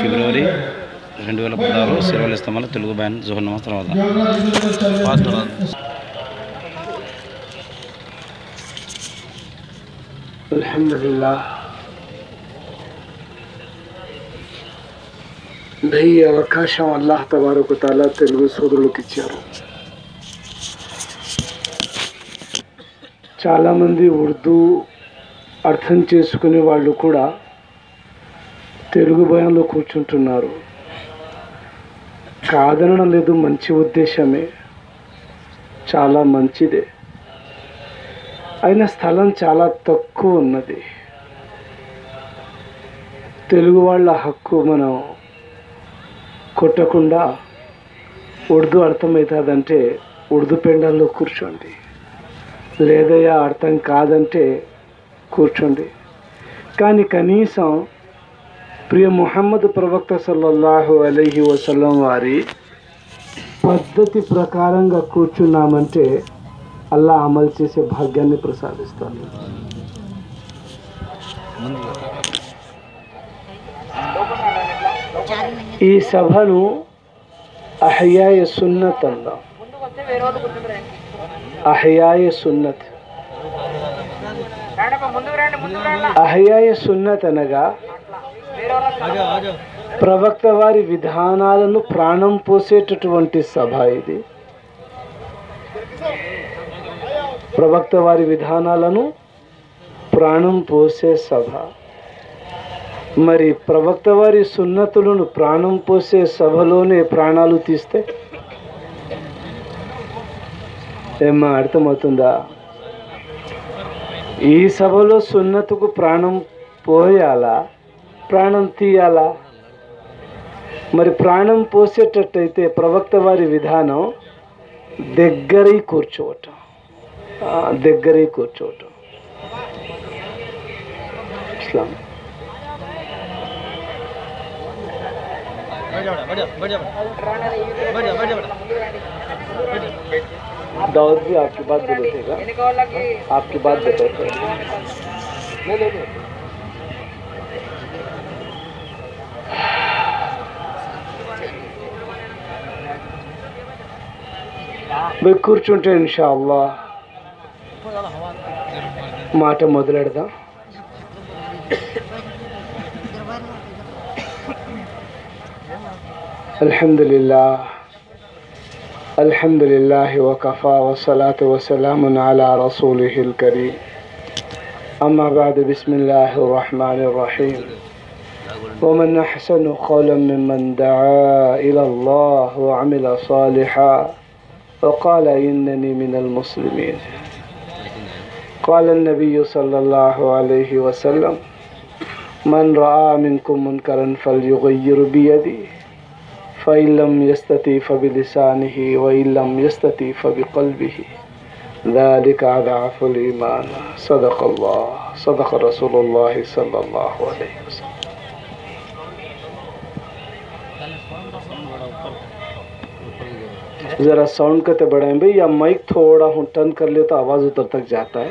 فروری رنڈ پدست سو کچھ چالا مندو اردن چیزوں کو تلگوں کو چار کا مجھے چالا من چا تک تک منٹ اردو اردمنٹ اردو پیڈے لگیا ارت کا کنیسم پرہ پروک سلح وسلوں واری پدتی پرکار کا کوچنامنٹ اللہ امل چیس باغ پرساد سب نئے سنت سنت سب ادک واری سب مر پروک واری سو پراڑھ پوسے سب لے پراستمت سبو سکوالا پراڑھیں تیل مر پراسٹتے پروکت واری وداح دگ دگ داؤد بھی آپ کی بات بولے گا آپ کی بات بتاتے میں కూర్చుంటే ఇన్షా అల్లా మాట మొదలెడదాం الحمد لله الحمد لله وكفى والصلاة والسلام على رسوله الكريم أما بعد بسم الله الرحمن الرحيم ومن أحسن قولا ممن دعا إلى الله وعمل صالحا وقال إنني من المسلمين قال النبي صلى الله عليه وسلم من رعا منكم منكرا فليغير بيدي فإن لم يستطيع فبلسانه وإن لم يستطيع فبقلبه ذلك عذاف الإيمان صدق الله صدق رسول الله صلى الله عليه وسلم. ذرا ساؤنڈ کرتے بڑھائیں بھائی، یا مائک تھوڑا ہوں ٹرن کر لیتا آواز ادھر تک جاتا ہے۔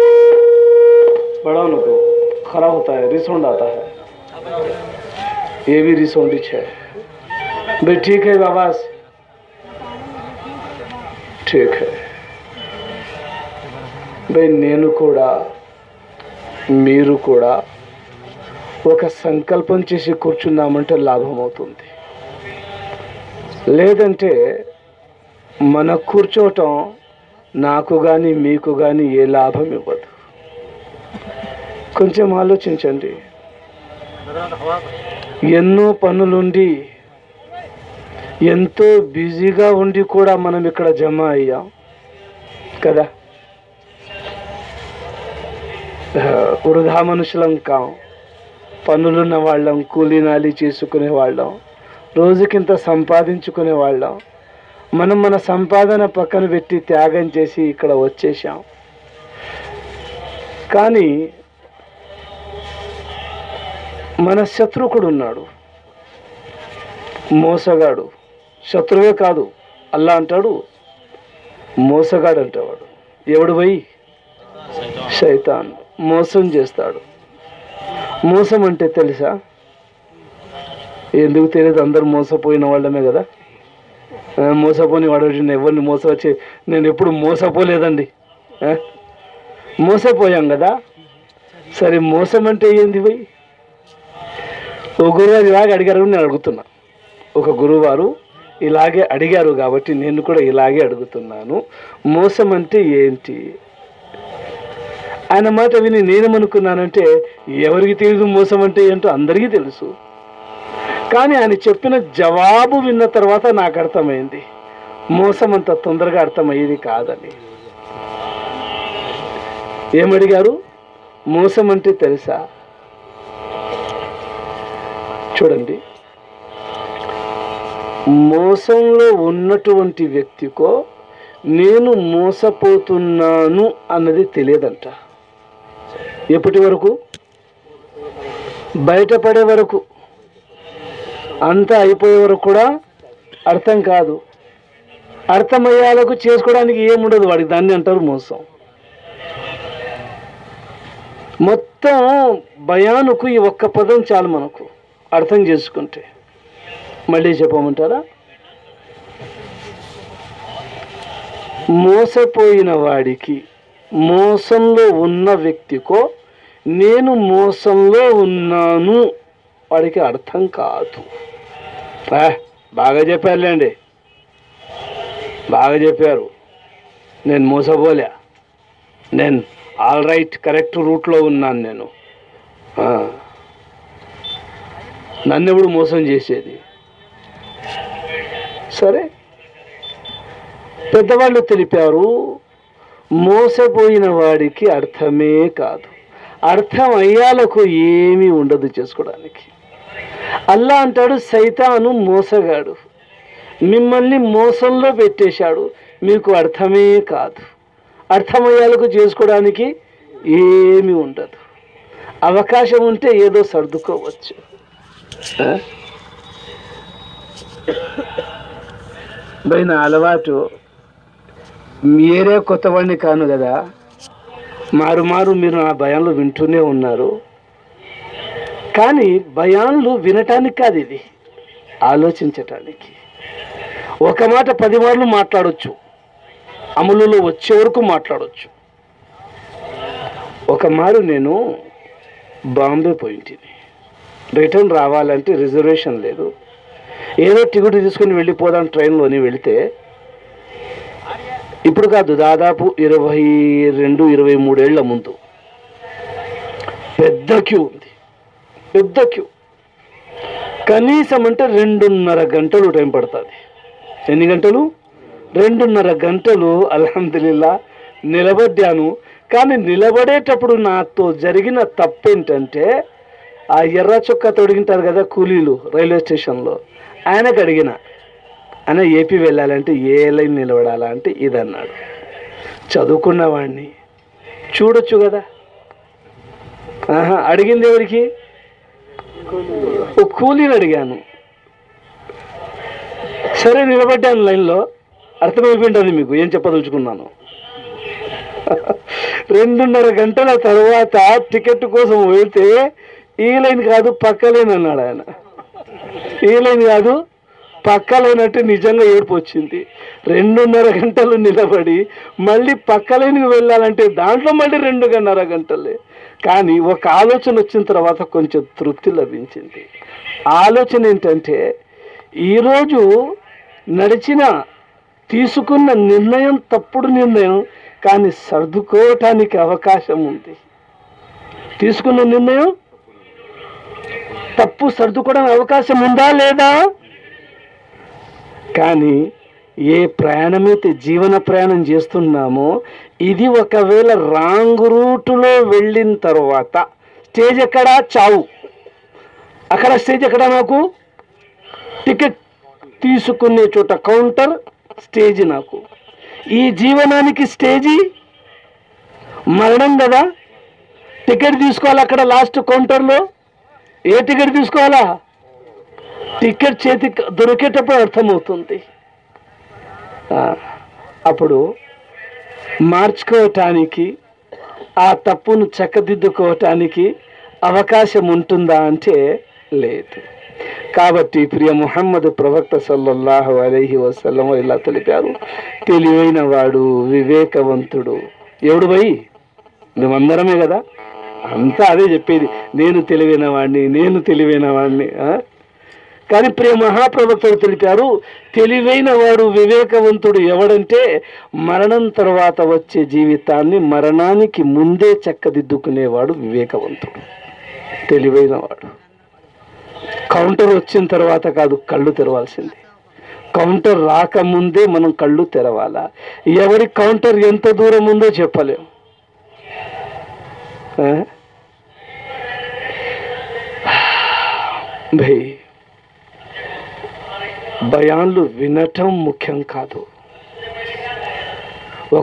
بڑا نو تو ہوتا ہے ریسونڈ آتا ہے۔ یہ بھی ریسونڈچ ہے بھائی ٹھیک ہے آواز ٹھیک ہے۔ بھائی నేను కూడా మీరు కూడా ఒక సంకల్పం చేసి కూర్చున్నామంటే లాభం అవుతుంది లేదంటే మన కూర్చోవటం నాకు కానీ మీకు కానీ ఏ లాభం ఇవ్వదు کچھ آلو چیز ایس پن لوگ بزی گاڑی من جم ایا کدا وا مشک پہ چیز کو روز کتاب من من سمپاد پکن تیاگن چیزیں من شت کونڈ موس گاڑ شو کا موس گاڑ ای موسمجا موسمنٹ موس پو گا موس پونے موس و موس پولی دیں گے موس پویاں گدا سر موسمنٹ یہ گارٹی ناگے اوکے موسمنٹ آنے مٹ نینے ایری موسمنٹ یہ لوگ کا جب وراطرت موسم ترگی کا یہ موسمنٹ تلسا چوڑی موسم ووٹ و نو موسنٹ ایپٹی و بٹ پڑے وت اے ورکم کا چاہیے یہ دن موسم مت بیاں پدم چال من کو اردو چیز ملے چپمنٹرا موس پوڑک موسم و نو موسم وڑکا باغ چپے باغ چپر نوس بولا نا آلر کٹ روٹ نوڑ موسم جیسے سر پولی موسبی اردو کا یہ چیزیں الاڑ سیتا موس گاڑ موسم پیٹا مرتم کا ارتم چیز کو یہ کاشم و سرد بہت اروٹ میرے کتا گد مار مار میرا آیا کا املو وچ ورکوچم نامبے پوٹی ریٹرن روایے ریزروشن لے ٹید ٹرین لے دا رنگ اروائی موڑ موجود کنیسمٹ رنڈر گنگل ٹائم پڑتا گنلو رنڈن گٹل اہم دل بتا جگہ تب آر چڑکا ریلوے آئنک آنا یہ لائن ادو چوکو چوڑا اڑورکی اگا سر نیا ارتمپنی چو رات ٹیكٹ ویستے یہ لوگ پکل آئن یہ لائن كا پکل ویچے رنو گٹل كا بڑی ملیں پک لین كیلے دا ملے رنگ نا گٹل كہ آل وروت كو ترپی لے آلے ن تپڑ سردا کیوکشم تب سرد اوکشا یہ پرنمت جیون پریاں ادب رنگ روٹن تروت اسٹے چاؤ اکڑا اسٹے ٹیكٹنے چوٹ كو جیونا کی اسٹیج مرد ٹیكٹ اکڑ لاسٹ كوٹر لكٹ ٹیكٹ چیتی درکے ٹھیک ارتھمت ابڑ مارچ كوٹا آ تب چكا اوكاشٹا بہت پرہد سلح وسلام تیلوین وڑکوترمے کدا ات ادے نیوینو نیوین پر مہاپربک مرن تروت وچ جیتا مرنا مند چکد وویکو کچن تروت کا کٹن راک مند من کال کنٹرد چو بیاں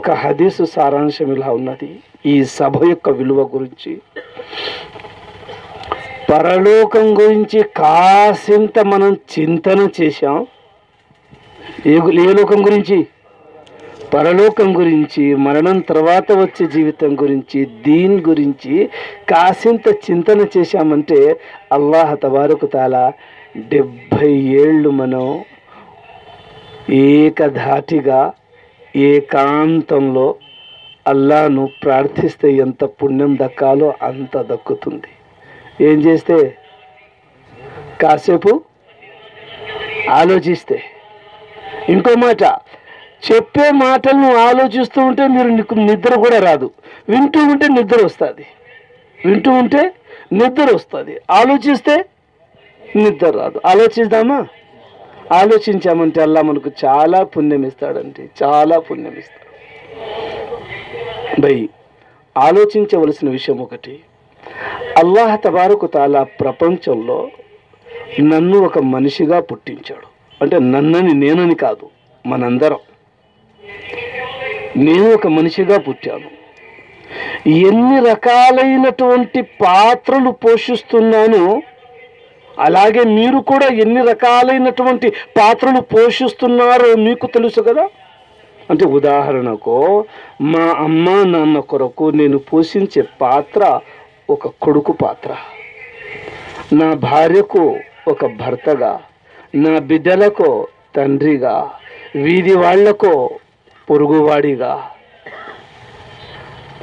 کادیس سارا یہ سب یقین ولو گری پکم گری کا من چکن گری پہلوکم تروت وچ جیت دینی کا سنہ تا ڈبئی ایم ایٹی اکاؤنوں پرارتھ ایسا پو دکاوت دکت سیپ آلوست آلست ندرک راج ون ویٹ ندر وسد آل ندر را آدھا آلوچا من کو چالا پوستا چالا پونے بہ آلو الاحت وارک پرپچ نشا اٹ نا منندر نشان پہ ایسے رکاوٹی پات پوشیت رکاوٹی پات پوشیت میک گدا اٹاحر کو میں نوشن پات کا نہارے کو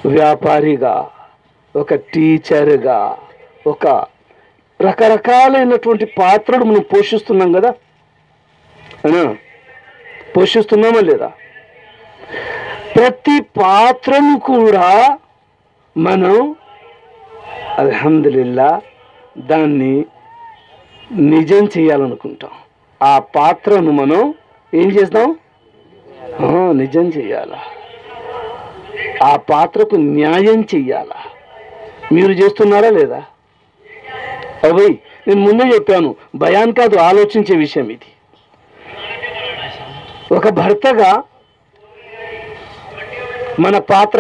نہپاری گچر گل پوشیت کدا پوشیست من الحمد للہ دجم چیلنٹ آ پاٹ چیل آپ لا بھائی نپاؤ بیاں کا من پاس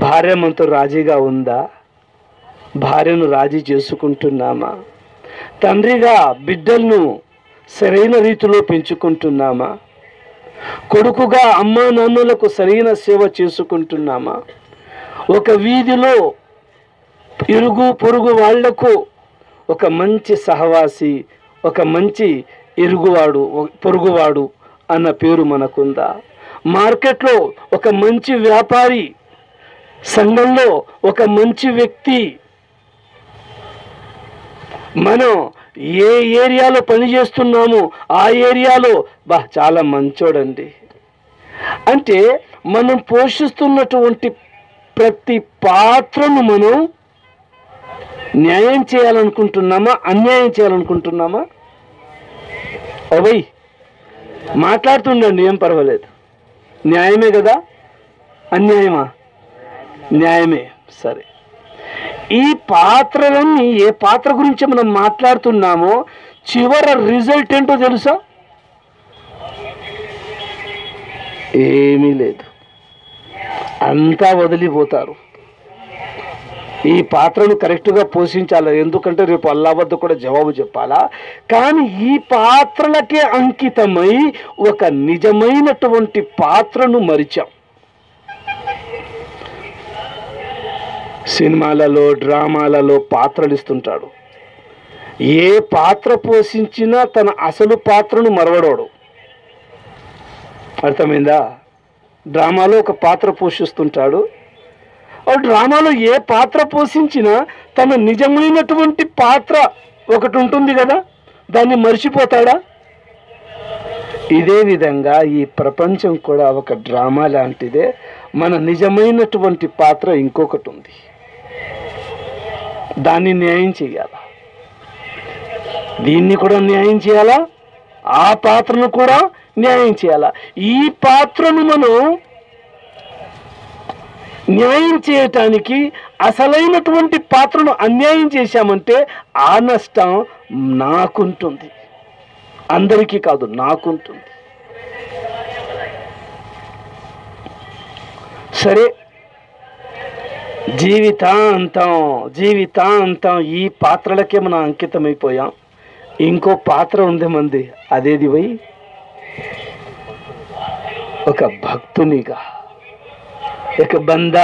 بارے منت رزی گا باری چیز کو تنری گرائن ریتیم کم نمک سر سیو چکو مجھے سہواسی اور مجھے پرگواڑ پی مارکٹ مجھے واپاری مجھ وا پنجے نو آیا چالا منچے اٹھے من پوشن پرتی میل اے کو یہ پروے کدا ا سر یہ پات یہ مجھے مت مور ریزلٹ ایم لوگ ات ودلی کٹا پوشن رے الا و جب چات اکیتم پات نے مرچا ڈرمال پھر یہ پوش تا اصل پات مروڑ ارتھما ڈرم لوگ پھر پوشا اور ڈرم پوش تم نجم پات وہ مرچ پوتا ادیس یہ پرپن کو ڈرم النٹے منم پات ان دیںل دات نے کوال چیٹا کیسل پھر آ نش جیت جیت یہ پاتے من اکیتمپیاں ان کو پات اندر ادھر بکنی بند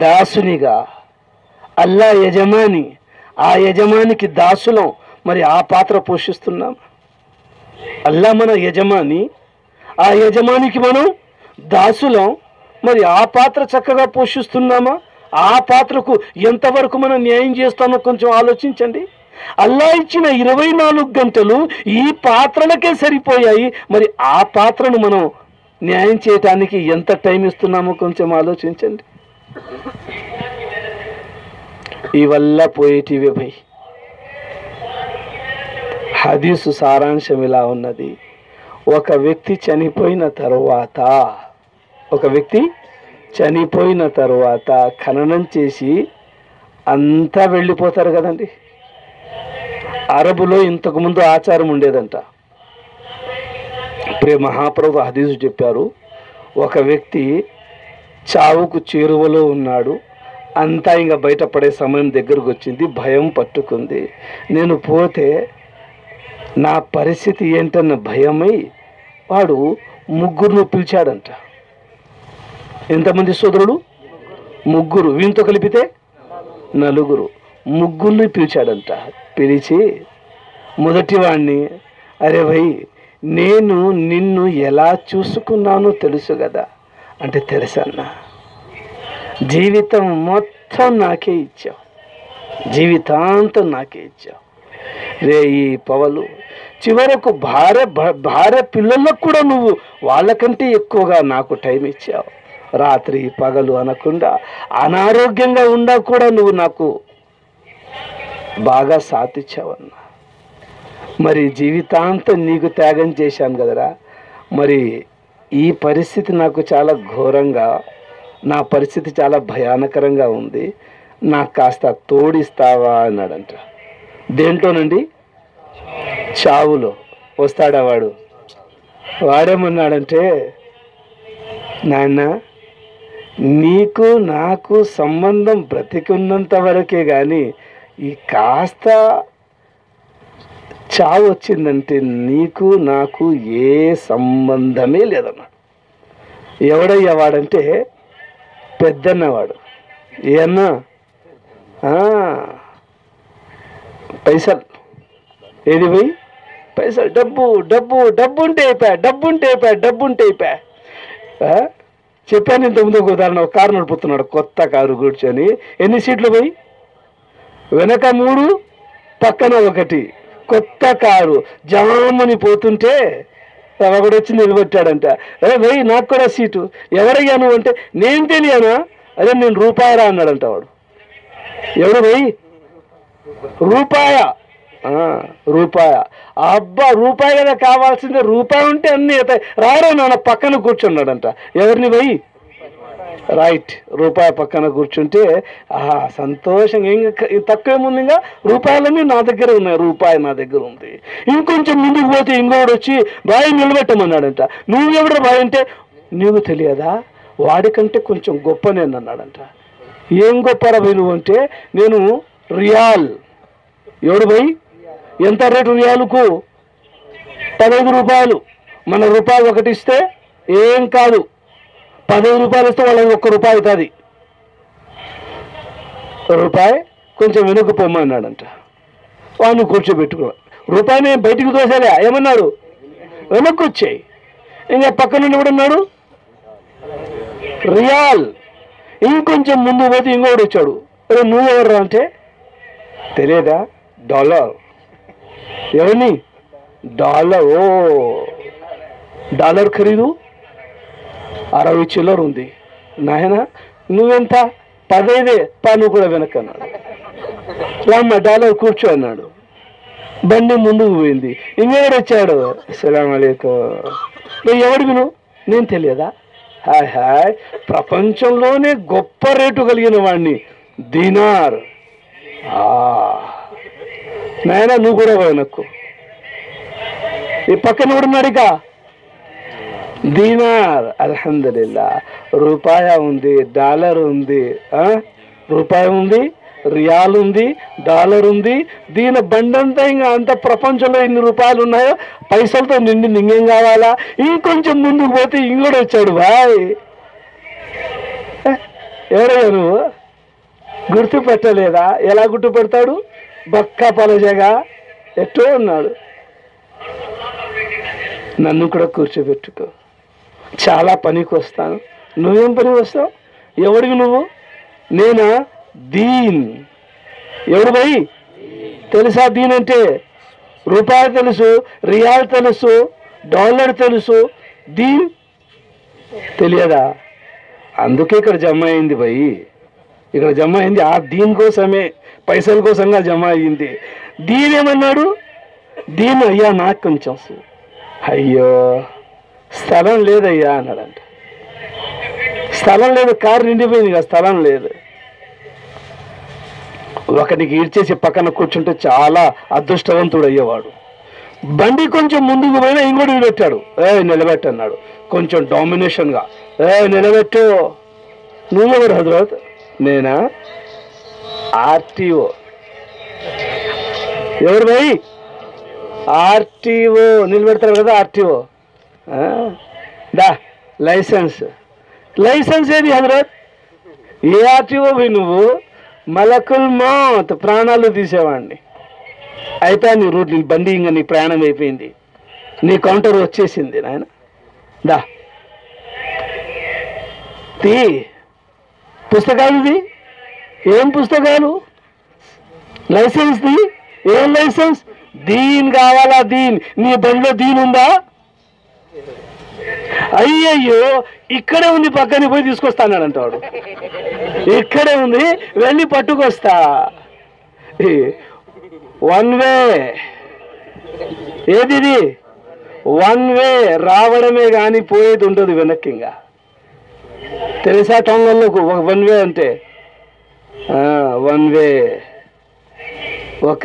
داسنی یجمنی آ یجم کی داسل مر آر پوشست آ یجم کیاسم مر آ پات چکا پوشیتنا آپ کو منائم کچھ آلے اللہ عرو ناگ گٹلوک سرپیا مر آپ نائیں چیٹ ٹائم کچھ آلے یہ واپس پوٹی وی بھائی ہزاراشمے وروت چنی تروت خنچر کدی ارب مند آچارمڈ پی مہاپرب آدیش چوک چاوک چرو بھٹ پڑے سما دگ پٹکی نوتے نیٹنگ مگ پیچاڑ اتم سودر مگروہ و نلگر مگ پیچاڑ پیچھی مدٹو ارے بھائی نیو نا چوسکاس جیت مت جیتا رے یہ پولی کو بار بار پیلو والے ٹائم رگ اہاروگ باغ ساتونا مر جیتا نو تیاگا گدرا مر یہ پریستی چالا گھورگری چالا بیا نکر ہوتی کاست توڑی دینٹ نی چاولہ واڑم ن نی کو سبند بتکن وی کا چاوچی دن نوکری یہ سبندوڑ پہن پیس پیس ڈب ڈب ڈبیا ڈبیا چپا کار نوتنا کتا کار گی سیٹل پہ ونک موڑ پکنا کتا کار جام ارے بھائی نہ سیٹ ایور یا ارے نوپرا اُن پہ روپ روپا آب روپے روپے ابھی اتائی راڑنا پکنے کو بھائی رائیٹ روپ پکنا کچھ سنوشم تک روپیے نو روپے مجھے پیڑ بھائی نبمنا نوڑ بھائی نوکو وڑکیں کچھ گنا یہ گا نوٹنٹ نیو ریئل یہ اترے ریال کو پدین روپیہ من روپے یہ پد روپ روپیے روپئے کچھ ومٹ آرچپ روپائی بھائی کو تمنا وکچ پکڑنا ریال مند ہوتیدا ڈالر ڈالر ڈالر خرد اروائی چلر نئے پدی دے پا ڈالر کوچونا بنی موڑا السلام بھنو نیو ہا پرچ روٹ دینار دین نئےنا کوئینا روپی ڈالر روپیے ریال ڈالر دین بنڈن اتنا پرپچلو پیسل تو میڈا بھائی گرت پیرا گڑتا بکا پلجگ اٹھ اُن نو کچھ چالا پیو پانی ایوڑو نیو دین بس آ دینٹ روپو ریئل ڈالر دین اد جمع بائی اکڑ جمع آ دین پیسل کو جم اے دینا دینا کچھ اہویا کار نا اس پکن کچھ چالا ادشونڈ بنانے مند یہ بتا نا ڈومیشن حدرباد نیو آرٹیوئی آرٹیو نا آرٹیو دس لے آرٹیو بھی نو ملک پراسیاں اتنی روڈ بندی ناپی نوٹر وی نئے دستک لولا دین بند داڑے ہو پکن پہنا وی پٹا ون ون وے روڈ پوے تو ون ات ون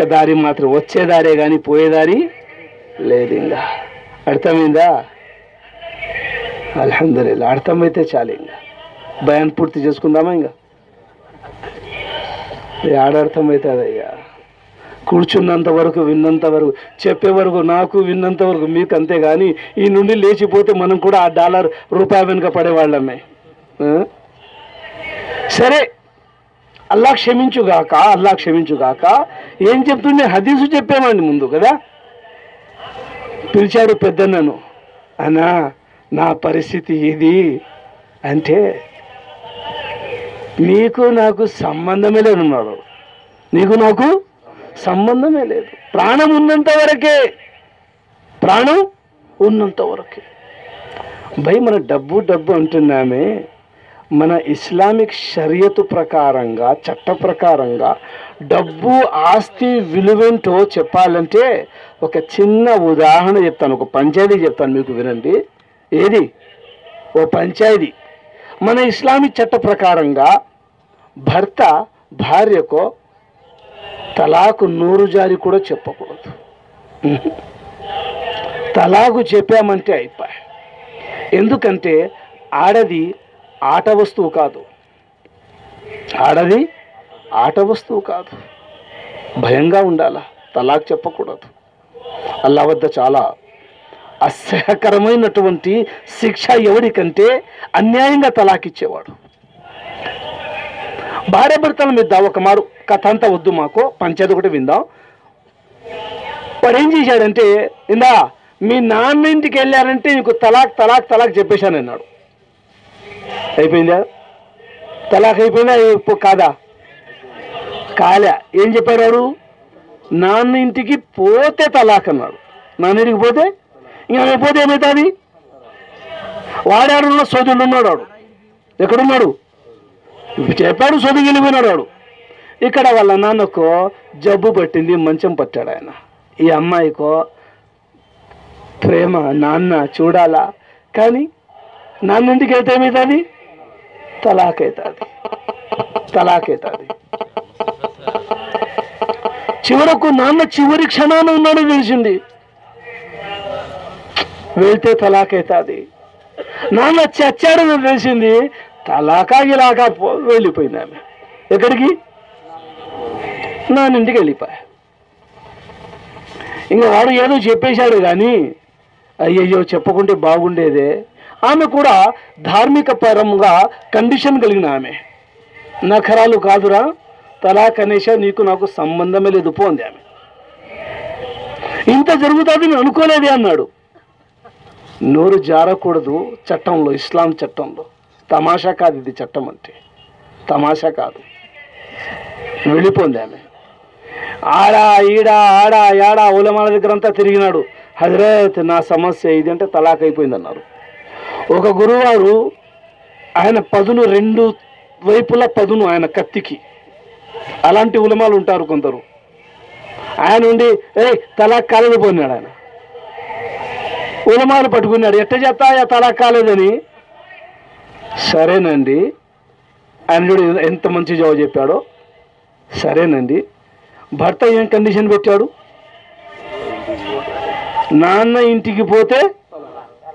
داری وچ دار گا پوے داری لے گا ارتھم الحمد للہ اردو چال پوتی چیز آڈر کچھ نو ون کا لیچ من آ ڈالر روپ پڑے والے سر اللہ کشمن گا کم چو گا چپت ہدی چپمن گدا پیچا پہ آنا پریستی یہی اٹھونا سمبندم نوک سبند بہ مب ڈبے منکت پرکار چٹ پرکار ڈب آس ونٹا چپت پنچایتی چاہے ون پچا منک چٹ پرکار کا برت باریہ تلاک نو رجاری کو چپ تلاک چپنٹ اٹھے آڈر آٹ وڑ آٹ وا تلاق چپ والا اصہر شا یوڑک اگر تلاک بارہ برتن مدا مار کتنا ودو پچاؤ پڑے چیزیں تلاق تلاق تلاک چپشا نے اب تلاقا کا نٹ تلاقہ نیمت سروڑنا چپا سولیو اکڑکو جب پٹی منچ پتا یہ امک نوڈا کا اتم تلاک تلاق چوری کُنسی تلاک چچا تلاک ناسا باؤنڈ آم کو دارمک پہ کنڈیشن کلی گال کا تلاقنیبند پہ آپ اتنا جن کو نو نور جارک چٹل انسلا چٹل تمشا کا چمنٹ تمشا کا ترینا حضرات نہ سمس یہ تلاقہ آئن پاملٹر کو آ تلا کال پنا آئن المل پٹ جت کال سر نو آج جاو چپاڑو سر نیت یہ کنڈیشن پٹا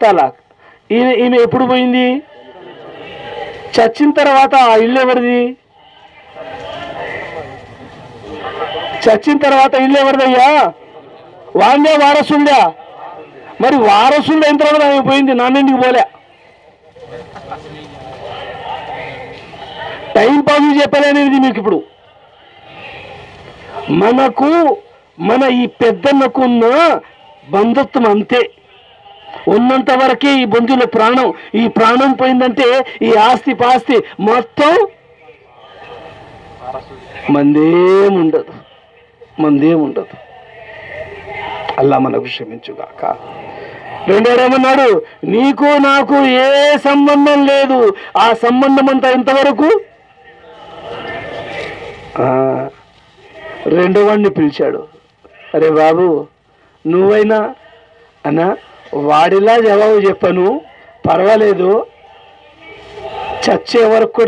تلاک پی چروت چچن ترتا وارس مر وارس آئی نولا ٹائم پاس چپلنے من کو من بندے بندو پرا پرا پن آتی پاست مند مند منچا روپے نوکو یہ سبند آ سمبند رنڈو پیچا ارے باو نئی آنا وب چپ نو پو چی ورک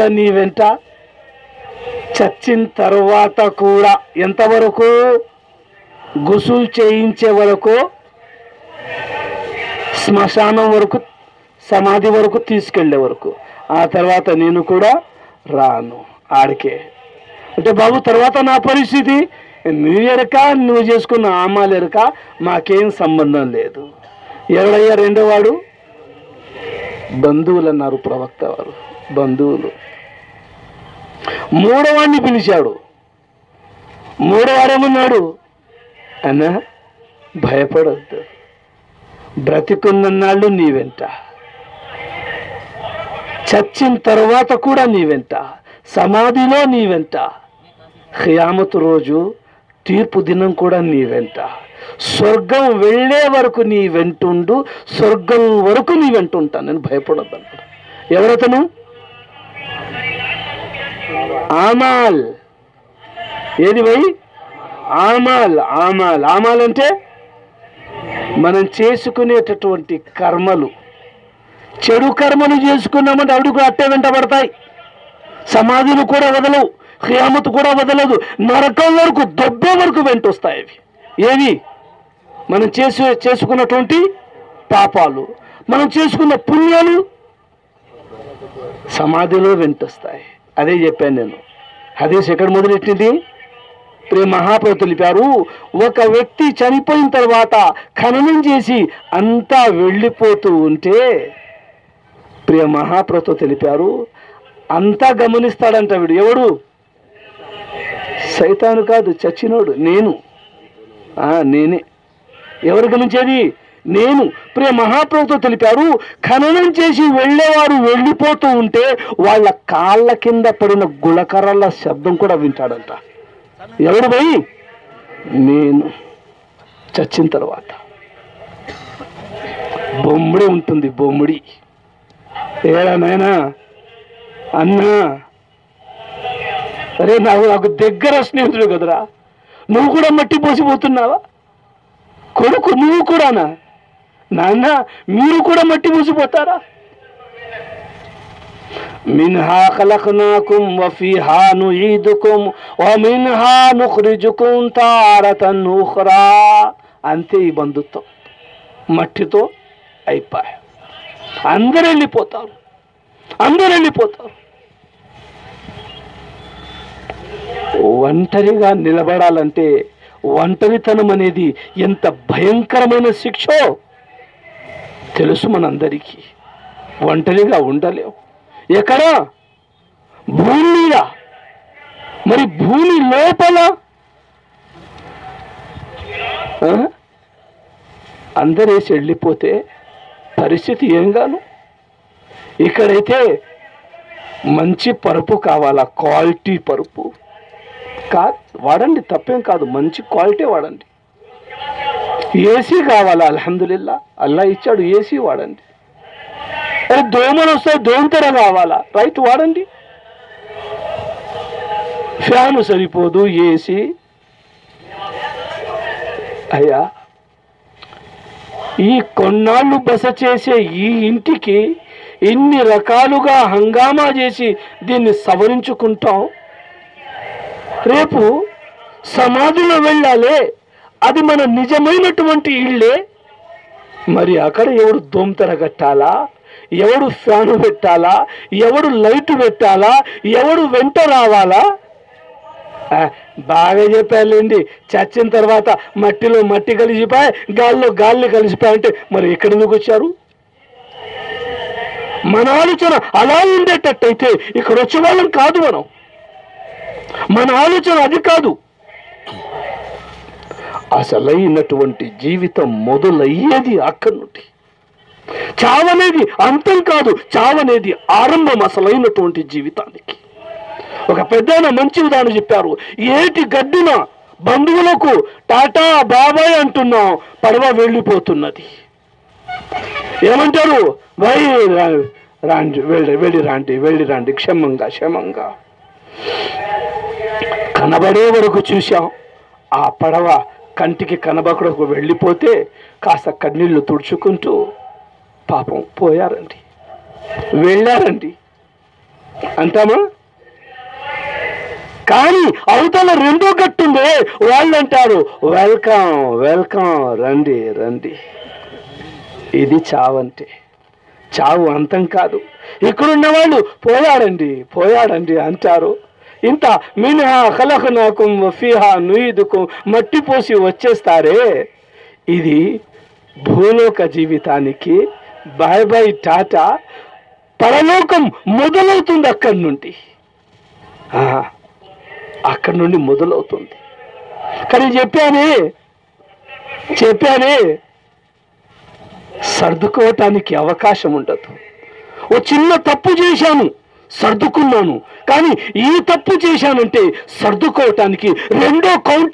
وا چروت کو گسل چی و شمشان و سمجھی و تیس ورک آتا نا روکے اٹ باو تروت نہ پریستیبند رنڈوڑ بند بند موڑ پا موڑوڑا بھڑ بتنا نی و چروت کو نی و سمدھی نیوٹ خیامت روز تیار دن کو نی و سورگ ورک ندرتا آمل بھائی آمل آمل آمال منسکی کرم لوگ چڑ کر جیسا مجھے آپ اٹ وڑتا سمجھ میں کو ودو خیامت کو ودل نرک ورک درکر ونوت من چی پاپا منسک پہ سمجھی واپس ادیس مدلے پر مہاپرپور وتی چنی تروت خن اتنی پوت مہاپرپور گمنیستڑ سیتا چڑ نیو نینے ایری گی نیو مہاپر خنم چیزیں ویلیٹ کا پڑ گڑک شبدوں کوئی نیو چروت بتنی بہ نائنا اہم ارے آپ دروا نو مٹی پوسی ہوتی میرا مٹی موسیپت بند مٹی تو ادر پوتابڑ ونٹریت شہندر کی ونٹری مرمی لو پریسان مجھے پھر کا پھر وپ مجھ و یہ سی آل الاڑ یہ ایسی واپس دور و دودھ آوالا ریٹ وی فین سرپونا بس چیسے انگام جیسی دور رے سمجھ میں ویلال ابھی منمینٹ مر اکڑ در کاڑا لائٹ ونٹ لوالا باغ چپلے چراپ مٹی میں مٹی کلی گا کلیئنٹ میرے اکڑک من آلوچ الا ہوتے اکڑ من من آلوچ ادا اصل جیت میری اکن چاونے اتنا چاونے آرم اصل جیتا مجھے یہ گا بند ٹاٹا با بھائی اٹھنا پڑوٹر کنبڑ و چوش آ پڑو کنٹر کنبک تھی پاپ پولہ رہے اٹھا اوتل رنڈو کٹ وا روز چاوٹ چاو اتونی پویا انٹ ملکناکم وفیح نوئی مٹی وچارے انوک جیتا بھائی بائی ٹاٹا پہلو مدل اکڑی اکڑ مدل کچھ چپانی چی سردا کی اوکش تب جا سرکو تب جی سردا کی رنڈو کل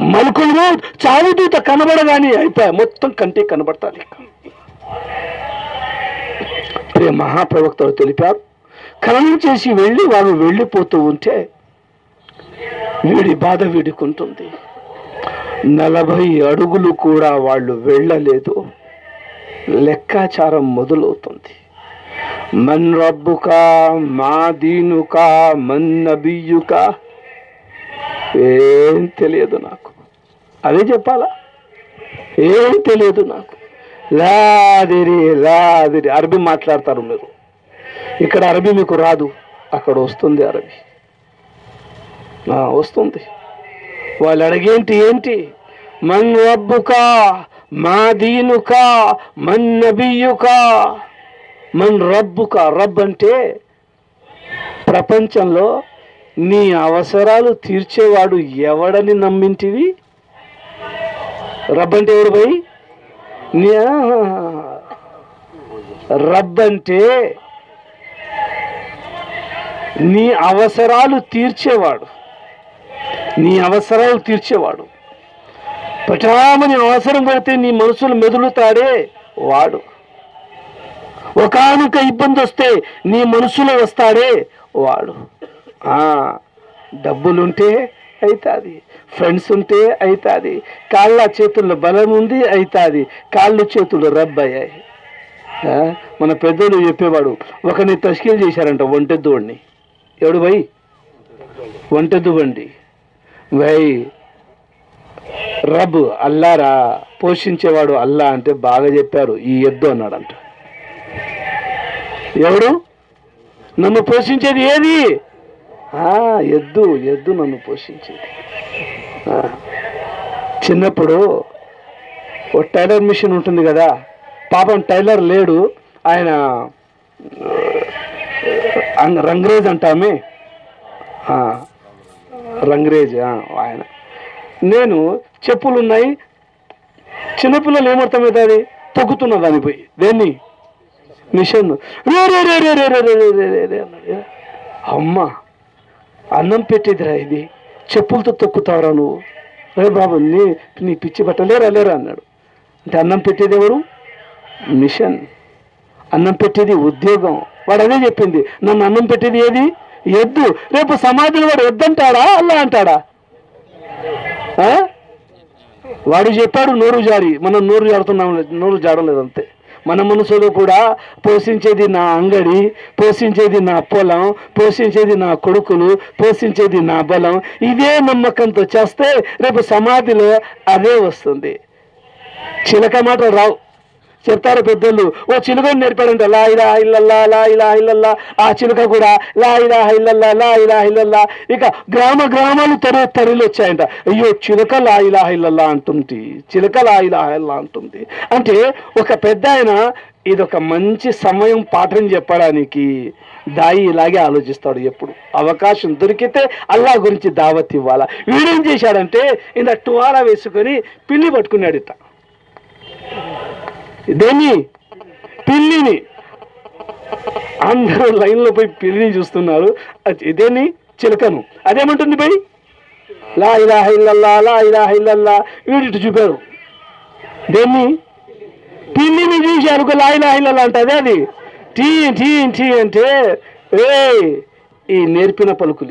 ملک چال دور کنبڑ مت کن کنب مہاپروکی ویلی ہوتے ویڈی باد ویڈیوٹ نلبھی اڑ ویلچر مدل من رب کا دن بے او چالا اربیتر میرے اربی راج اکڑ والے من رب کا دین من کا من رب کا رب پرپنچ اوسر تیار ایوڑنے نمبن ربر بائی رب نوسر تیار تٹا مسرتے نی مسل میرے بند نی منسوخ ڈبل فرنڈس کا بل ادی کا رب من پیداوڑ تشکیل جیسارٹ ونٹ دیں ونٹ دے وی ربرا پوشن باغ چپر یہ چڑھو ٹائلر مشین کدا پاپن ٹائلر لے آئن رنگریز اٹھا می رنگ آئن نیو چلنا چھ پڑھنے تگ دینی میشن رو رو رو رو رو رو روزی چلو تک راو راو نٹل اے اٹھے دور من پہ ادوگ وی اہم پیٹ سمدن اللہ چپا نور جاری من نور جاڑ نور جاڑے من منسوگ پوشن اگڑ پوشن نہ پوشن بلو ممکن تو چاہے رے سمد ادے وی چلکمٹ راؤ چار چلک ناٹ لا لا آ چلک لا گرم گرم تر تر وچا او چلک لا اٹھے چلک لے اٹھے آئن ادو مجھے سما پاٹن چپی داغے آلستا اوکشن دے الا گری داوتی ویڑا ٹوارا ویسے پی پنا د پہ د چل ادے مٹھے پڑ لاحل ویڈیٹ چوپر دا لپن پلکل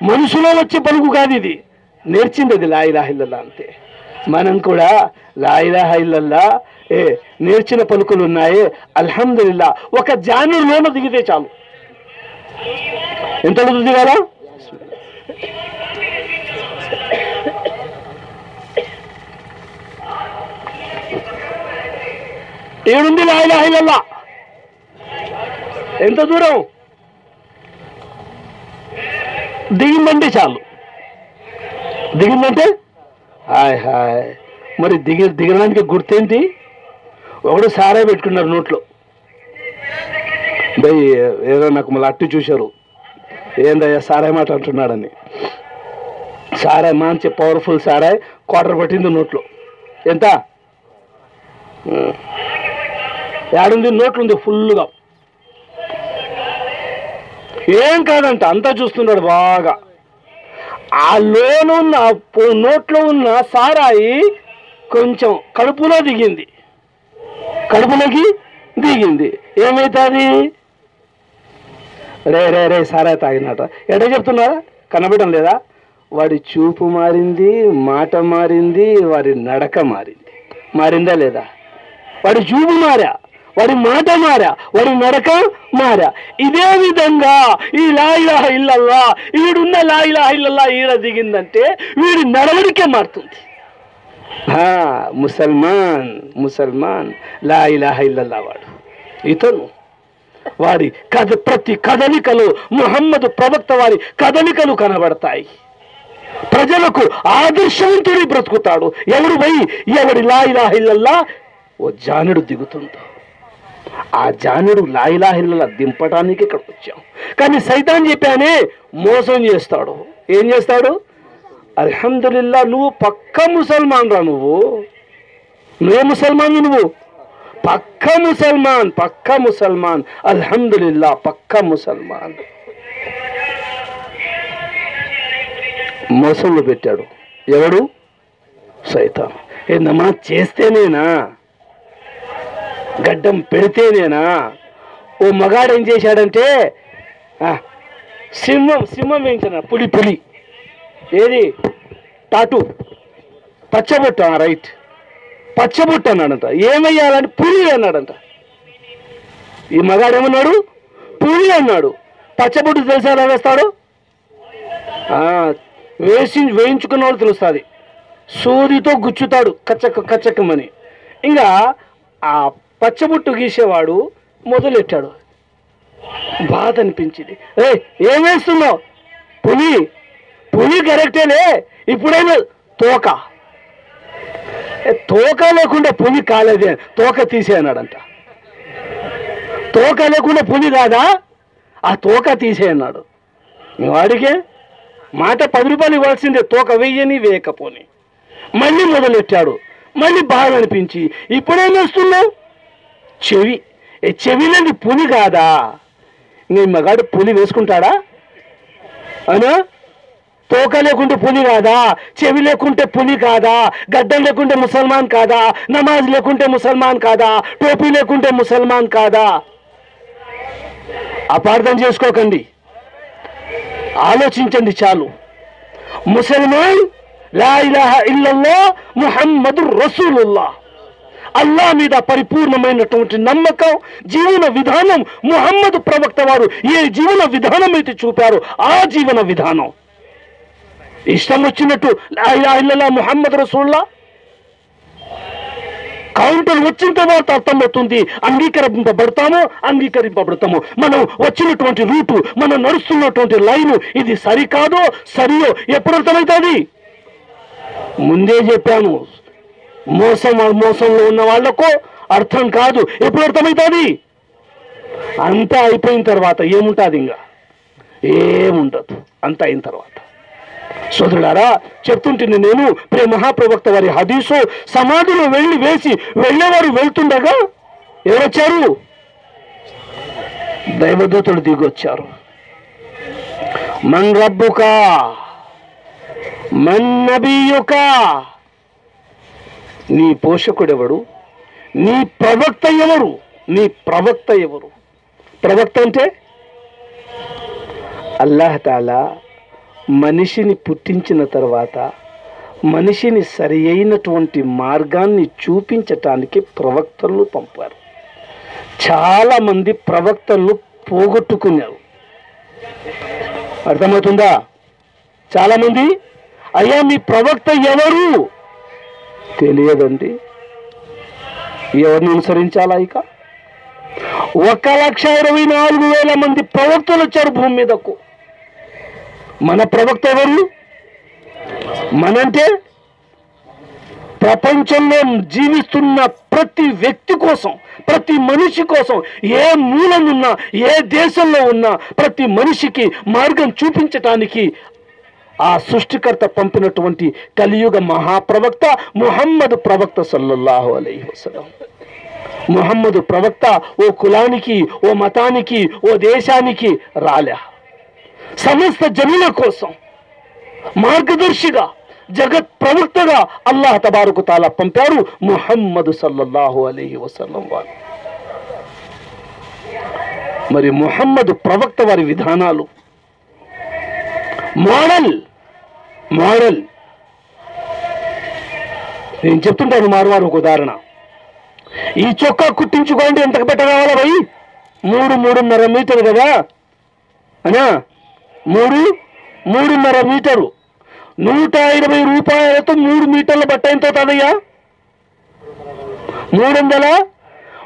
منش پلک کا నేర్చింది అది లాయిలాహిల్లల్లా అంతే మనం కూడా లాయిలాహిల్లల్లా ఏ నేర్చిన పలుకులు ఉన్నాయి అల్హమ్దుల్లా ఒక జానులోన దిగితే చాలు ఎంత అడుగుతుంది కదా ఏడుంది లాయిలాహిల్లల్లా ఎంత దూరం దిగిందంటే చాలు دن ہا میری دیکھنا گرتے وہ سارے پیٹکنا نوٹل بھائی مطلب اٹھ چوشہ یہ سارے سارے مجھے پورفل سارے کارٹر پہ نوٹل نوٹل فل اید اتنا چوستنا باغ آپ نوٹ سارا کچھ کڑو دے کڑ دے می ری ری ری سارا تاگنٹ ایٹ چپتنا کنپٹ لا و چوپ ماری ماری نڑک ماری ماریدا چوپ مار وٹ مارا وڑک مارا لاحل دگید مارت لڑ پرتی کدمیکل محمد پروکت واری کدمکو کنبڑتاج آدرش بتکتا بھائی لو جان د آ جان لڑک سیتا موسمست پک مسلح پک مسل موسم سیتا گڈ پڑتے نا مغڑم چاڑے سمحم و پولی پولی ٹاٹو پچ بٹ رچ بٹنا یہاں پولیٹ یہ مگاڑ پنا پچ بڑے داوستا ویسے تھی سواری تو گوتا کچک کچک پچ بسے مدل بادن پلی پی کٹ اف توک توک لے پونی کال توک تیسے توک لے پونی کا توک تیسے آٹ پوپلی توک ویک پونی میری مدل میری باغن پڑنا پا مار پیسکٹا توک لے پا چلی گڈے مسل نماز لے مسل ٹوپی لے آپارت چکن آلوچی چال اللہ مریپر نمک جیوان محمد پروکت وار یہ جیو چوپار آ جیولا محمد ر سولہ کچھ ترتا ارتمے اگیبت اگیتا من وچ روٹ من نوٹ لائی سر کا سرو ایپ م موسم موسم ہونے والد این ترتا یہ اتنی تروت سودرا چیز مہاپروک واری ہدیس سمجھ میں ویسی ویلے والا ایچار دور دن با می کا نی پوشکڑے الا تا مشت منٹ مارگا چوپا کے پروکت پمپر چالا مند پروکت پوگ اردمت چالا میری ایا پروکت اچھا لکھا اروائی ناگ مند پروکت من پروکت منٹ پرپنچ میں جیسا پرتی وت پرتی منشم ہونا پرتی منش کی مارگن چوپا کی ఆ సృష్టికర్త పంపినటువంటి కలియుగ మహాప్రవక్త ముహమ్మద్ ప్రవక్త సల్లల్లాహు అలైహి వసల్లం ముహమ్మద్ ప్రవక్త ఓ కులానికి ఓ మతానికి ఓ దేశానికి రాలే సమస్త జనుల కోసం మార్గదర్శిగా జగత్ ప్రవక్తగా అల్లాహ్ తబారుకు తాలా పంపారు ముహమ్మద్ సల్లల్లాహు అలైహి వసల్లం వారు మరి ముహమ్మద్ ప్రవక్త వారి విధానాలు మోడల్ مارل ماروار دہرا یہ چکا کچھ بٹ کا بھائی موڑ موڑا موڑ موڈر نوٹ ارب روپئے تو موبائل میٹر بٹ اتنا موڈ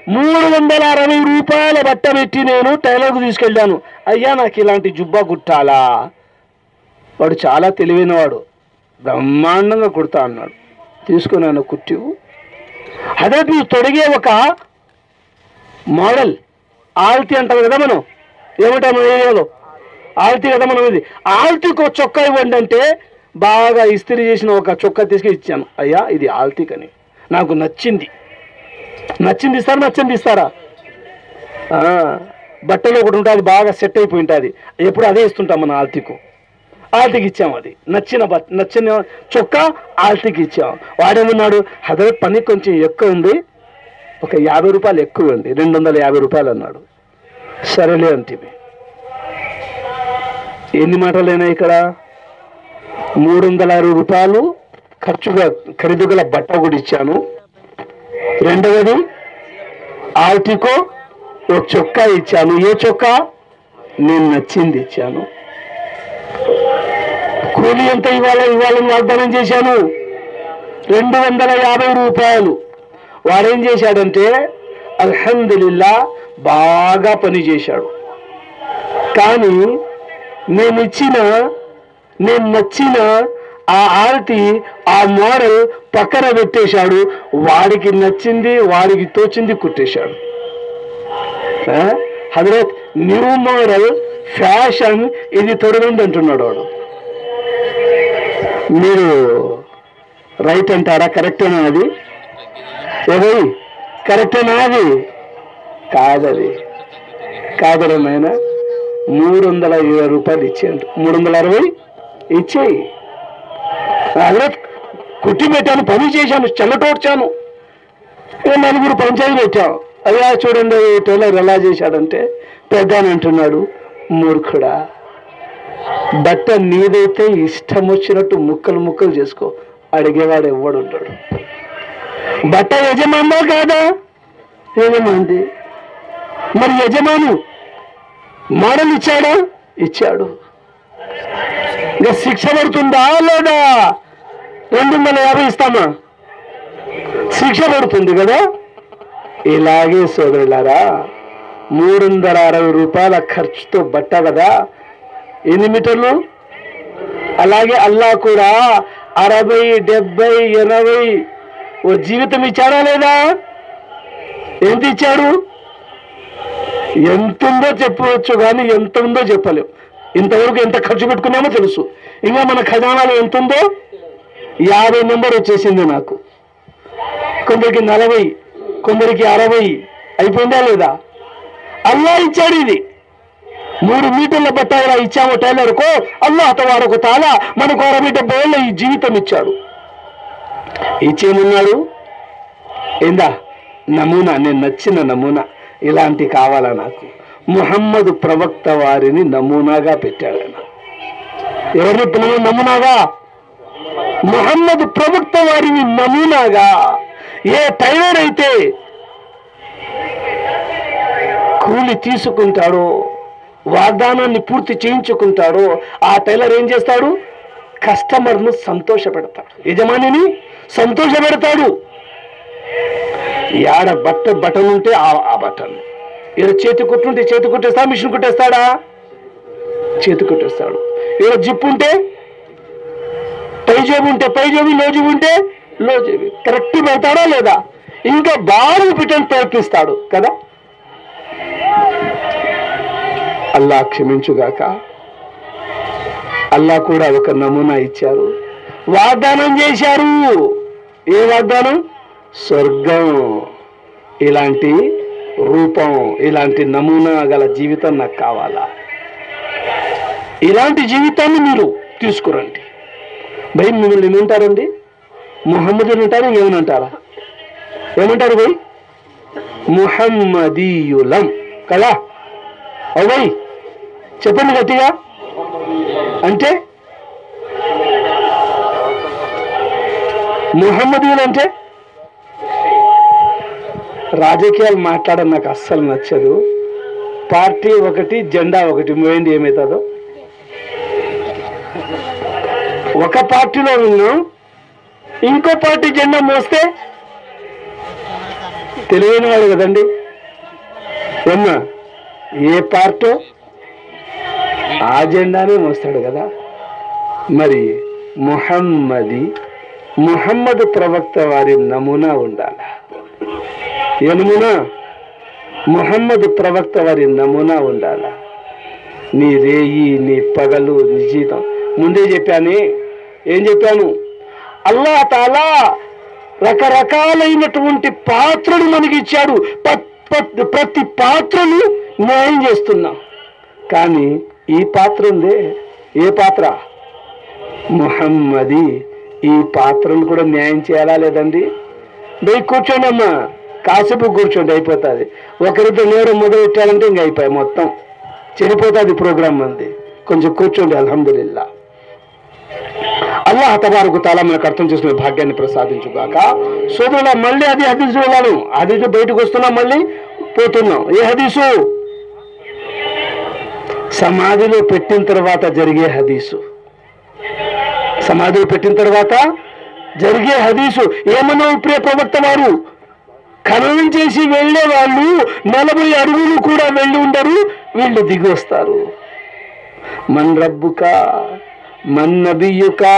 موڈ ورو روپ بٹر کو تیس کچھ وال برڈ کنا تیس کو تگ ماڈل آلتی اٹھا کدا منٹ آلتی کتاب من آلتی کو چوک اوڈنڈنٹ باغ اس چوک تیس ادی آلتیکنی نچارا بٹ لوگ باغ سیٹ ادے اسٹم آلتی کو آتی ن چکا آلتی ہر پانی ایکی یابھی روپئے رنڈا یابھی روپئے سر لے ایسے مٹل موڈ ول ارو روپ خرید گل بٹ گا رتی چکا یہ چکا نچان کولی دنچا رنگ وبائی روپے وڑا الحمد للہ باغ پانی چاڑیچ آرتی آ ماڈل پکنسا وڑک نچا نو ماڈل فیشن انٹنا ریٹ کٹے ابھی ابھی کٹنا کا موڑ اروائی کھی پانی چلوڑا نل گر پچاؤ اچھا چوڑے ٹولر اباڑے پہننے مورڑ بٹ نوچ نٹر مکل مکل کو بٹ یجم کا مر یو مارچا شا لا رنگ یا شد الاگ سوارا موڈ ارب روپئے خرچ تو بٹ کدا ایٹرل الاگے الاو ڈرو جیتا لا چکے یہ ان کو خرچ پیٹو دلس من خدا یابھی نمبر وی نلو کی اروائی ادا لاچا موڑا ٹائلر کو تالا من کو بل جیت نمونا نچن نمو الاٹ نا محمد پروکت واریونا پتا نمونا کا محمد پروکت واری ٹائلر اولی تیساڑو وگدا پولی چیز آ ٹلر کسٹمر یجم پڑتا بٹن بٹ چیت کچھ چیت کٹا مشن کٹاڑا چیت کٹا جائے پہ جی پہ جی لوب ہوتا بار پیٹ پرست اللہ کم چکا کومونا اچھا وگدا جیسا یہ وگدا سو روپی نمونا گل جیت کا بھائی منٹر محمد بھائی محمد کلا چپ گا اٹھے محمد گلے رجکیا اصل نچ پارٹی جا پارٹی میں کدی یہ پارٹ جا کدا مر محمد محمد پروکت واری نمونا ہونا محمد پروکت واری نمونا ہوئی نگل ن جیت مند چی تک رینٹ پات منگا پر نائم چاہیں یہ پات محمد یہ پات نے کوالا لیں گے بہت کاسے کوچوت نیوڑ مدالکی مت چنی پروگرم منچوی الحمد للہ اللہ ہت مارک تعلق اردو باغ پرساد ملے ادیسوں ہز بہٹ میری پہ یہ ہدیس سمجھ میں پہننے تروت جگہ ہدیس سمجھنے ترتا جدیس یہوکو نلبئی ارولی ویل دست من رب کا منیہ کا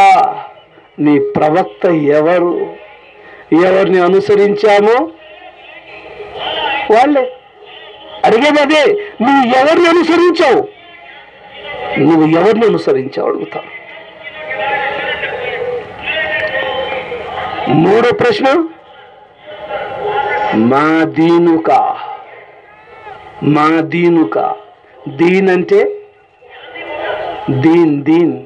موڑ پرش دین دین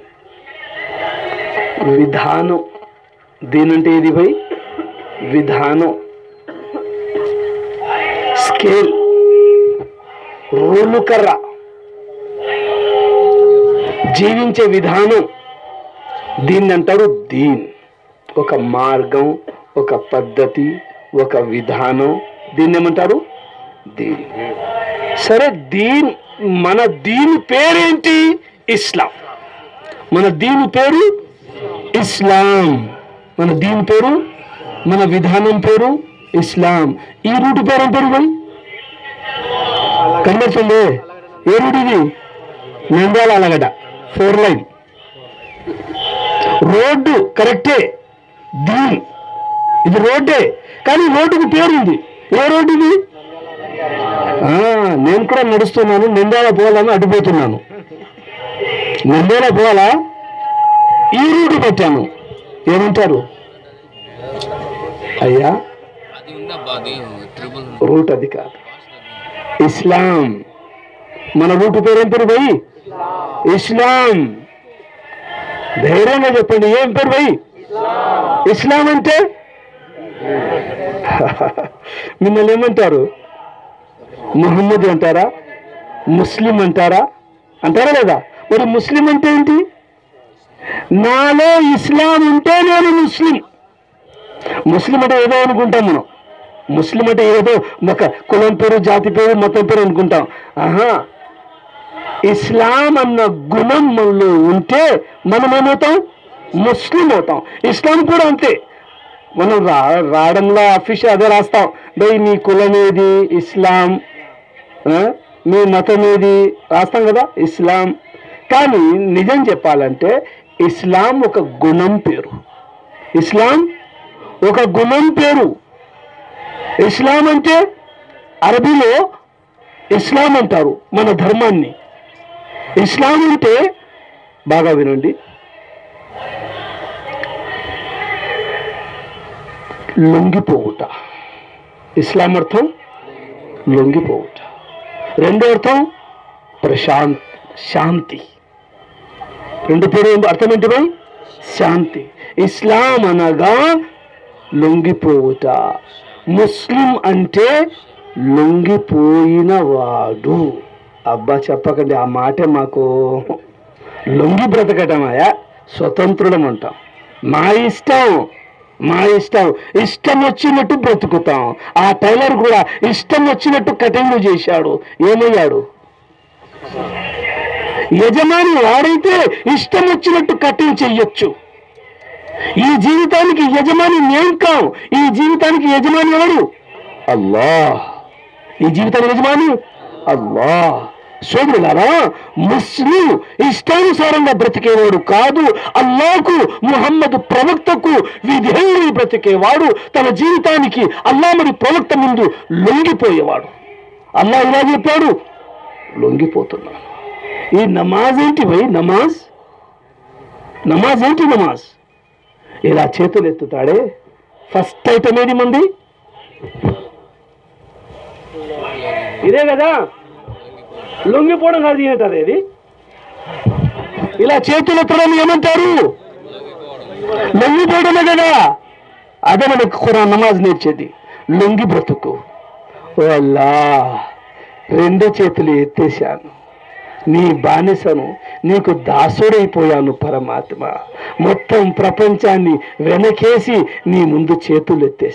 دینی پہ روکر جیوچ دن دینا مارگم پہ دنٹا دین سر دن دین پیری ان پیر یہ روٹی پیمنٹ پہ کنٹے الگ فور لوڈے روڈیو روڈ نوالوت روڈ پہ یہ من روٹ پیری بھائی دیکھیے پہ بھائی منٹر محمد لگا۔ میرے مسلیمنٹ نہ جاتی پیر مترکا گنتا مسلیم اسلم کو رڑا آفیشی می مت میری رستا کدا اسپالے الام پیر پیر انسلا من درمے باغ ویگیپوٹ امرت لوگ رنڈو پر شاید پی ارت شام لوگ مسلم لین اب چپکے آٹے مو بتکاڑ بتکتا آ ٹرم وچ کٹی یجم آپ کٹی چیز یجم نیم کا یجم آ جا سوارا مسلم بتکے محمد بتکے لوگ نماز نماز نماز نماز یہاں چیت فسٹ میری مند لوگی نماز نتکا رنڈ چیت بانس داس پہ متچا ویسی نی مند چلتے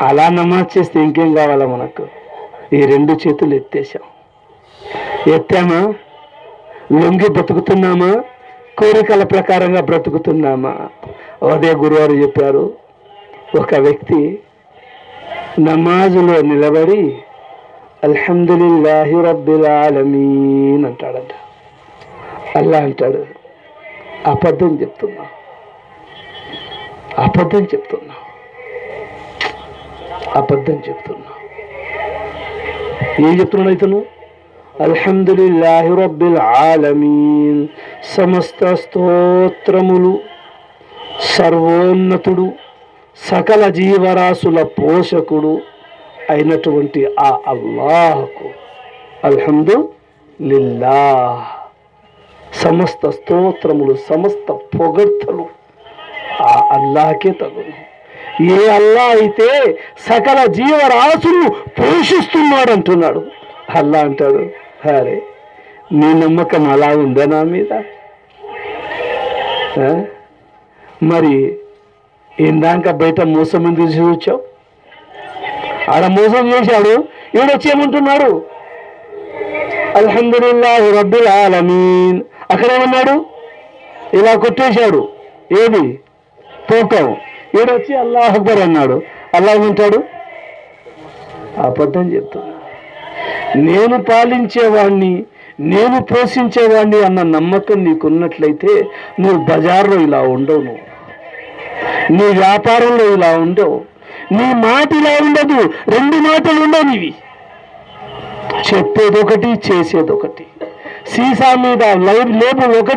اولا نماز چیز ان کو رنڈو چیلنج لکار بتکتنا چار و نماز اللہ ابدھن چوب سمست سڑ سکل جیو راش پوشکڑ سکل جیوراس پوشیتنا ری نمک الاد مرد بٹ موسم آڈ موسم چاوڑ یہ اکڑنا کھا پوکوں ویڈی اکبر اولا آبد چوک پال نمک نو بجار ہوپارڈ نٹ الا رونی چیسے سیس میڈ لوک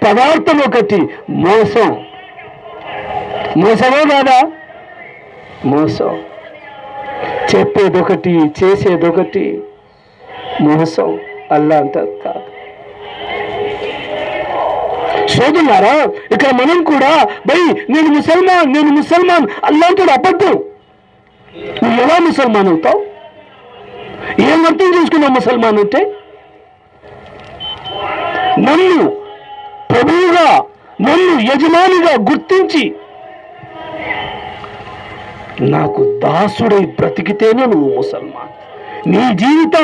پدارتھ موسم موسم دا موسم چکی چکس شوکل منہ بھائی نسل نیو مسلٹر ابدھڑا مسلو یہ مسلے نو نجمانی داڑ بتنا مسل جیت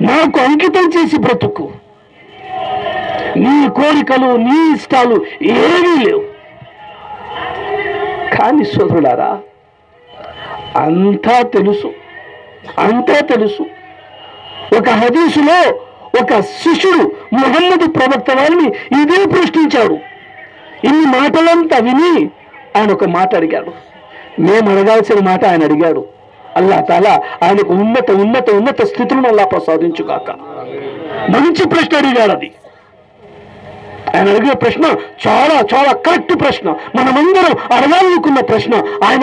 نا کوتم چیسی بت نکلو نو کا سر اتو اتیشن محمد پروتنا اندر پرشنی چاوٹ آن کاٹا میمس آلہ تعلق آنت اس لا پرساد کاشن اگاڑ آگے پرشن چار چار کٹ پرشن منہ ارگالکشن آئن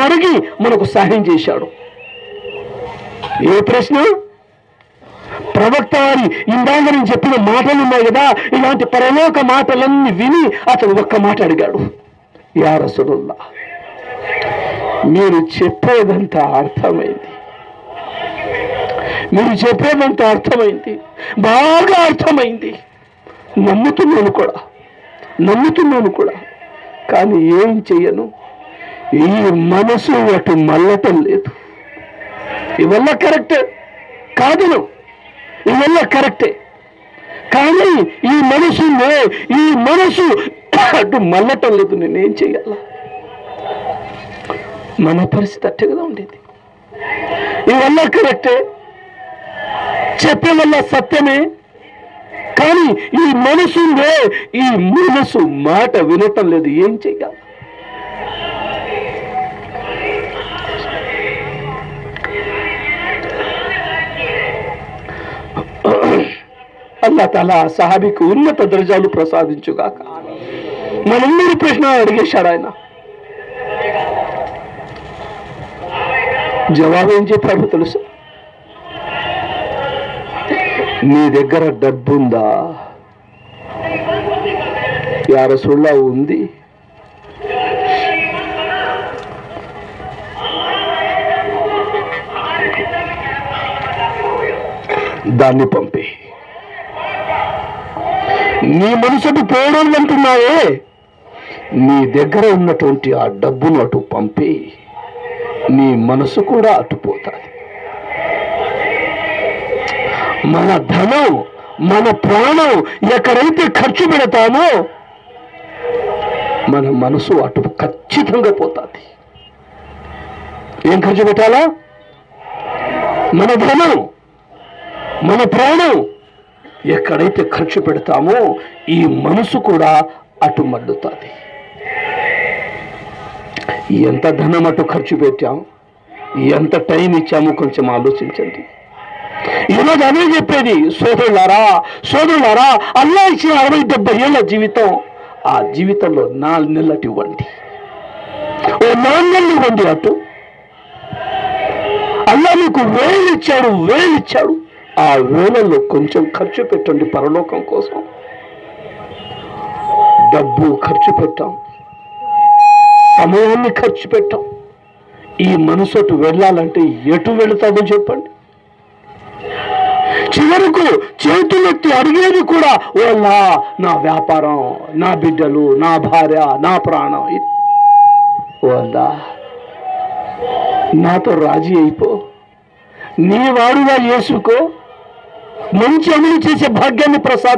من کو سہی چاوش پروکاج کدا پکل اتا میرےدن اردمن ارتھ باغ ارتھ نمبر کا یہ منسوٹ ملٹ کٹ کا کٹ منسوخ اٹ ملٹ من پریس اٹھ گا ستم اللہ تا صاحب کیجواچ گا مل پر اڑا جب چپسا نب یار سلا دمپی نسٹ بھی پوڑی ن دن آ ڈبل اٹ پوپی نا اٹھا من دن من پراڑی خرچ پڑتا من منسوٹ ہوچا من دن من پراڑی خرچ پڑتا منسوڈ اٹ مڈ دن اٹ خرچ پٹا ٹائم کچھ آلے ابھی سودوں سے آ جگہ اٹھا ویلچا آپ خرچ پیٹ پہ لکن کو ڈبو خرچ پتا امونی خرچ پٹ منسٹو ایٹو چپر کو چت اڑ گا وا ویاپل پراڑھا نہا پرسا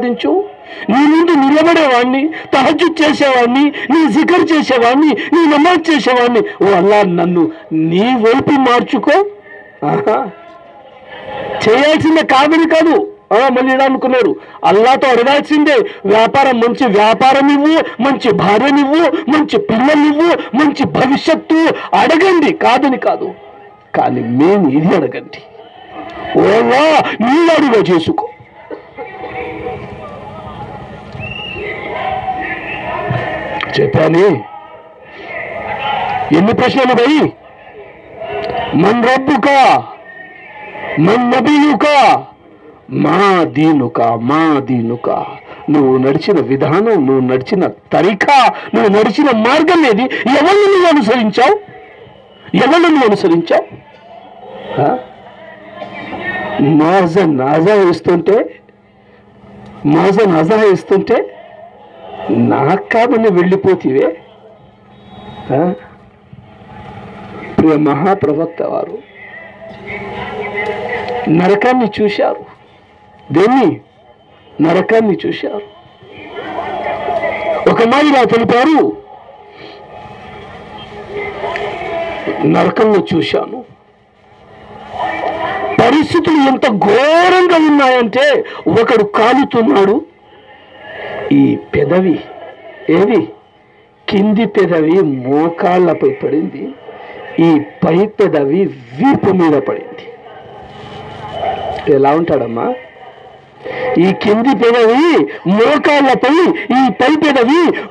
نبنی تحجو نماز چیسے نیو ووپ مارچ کو ملک الا تو اڑیال واپر مج وار مجھے بارہ نو مجھے پیلو من بھوشت اڑگن کا ایش مب مبیو کا دین نو نکل نوچ مارگمست مہاپروک وار نرکو درکا چوشا چلو نرکن چوشا پریس گنا کال تر موقع پہ پڑھتی ویپ میڈ پڑا کدو موقع پہ یہ پی پی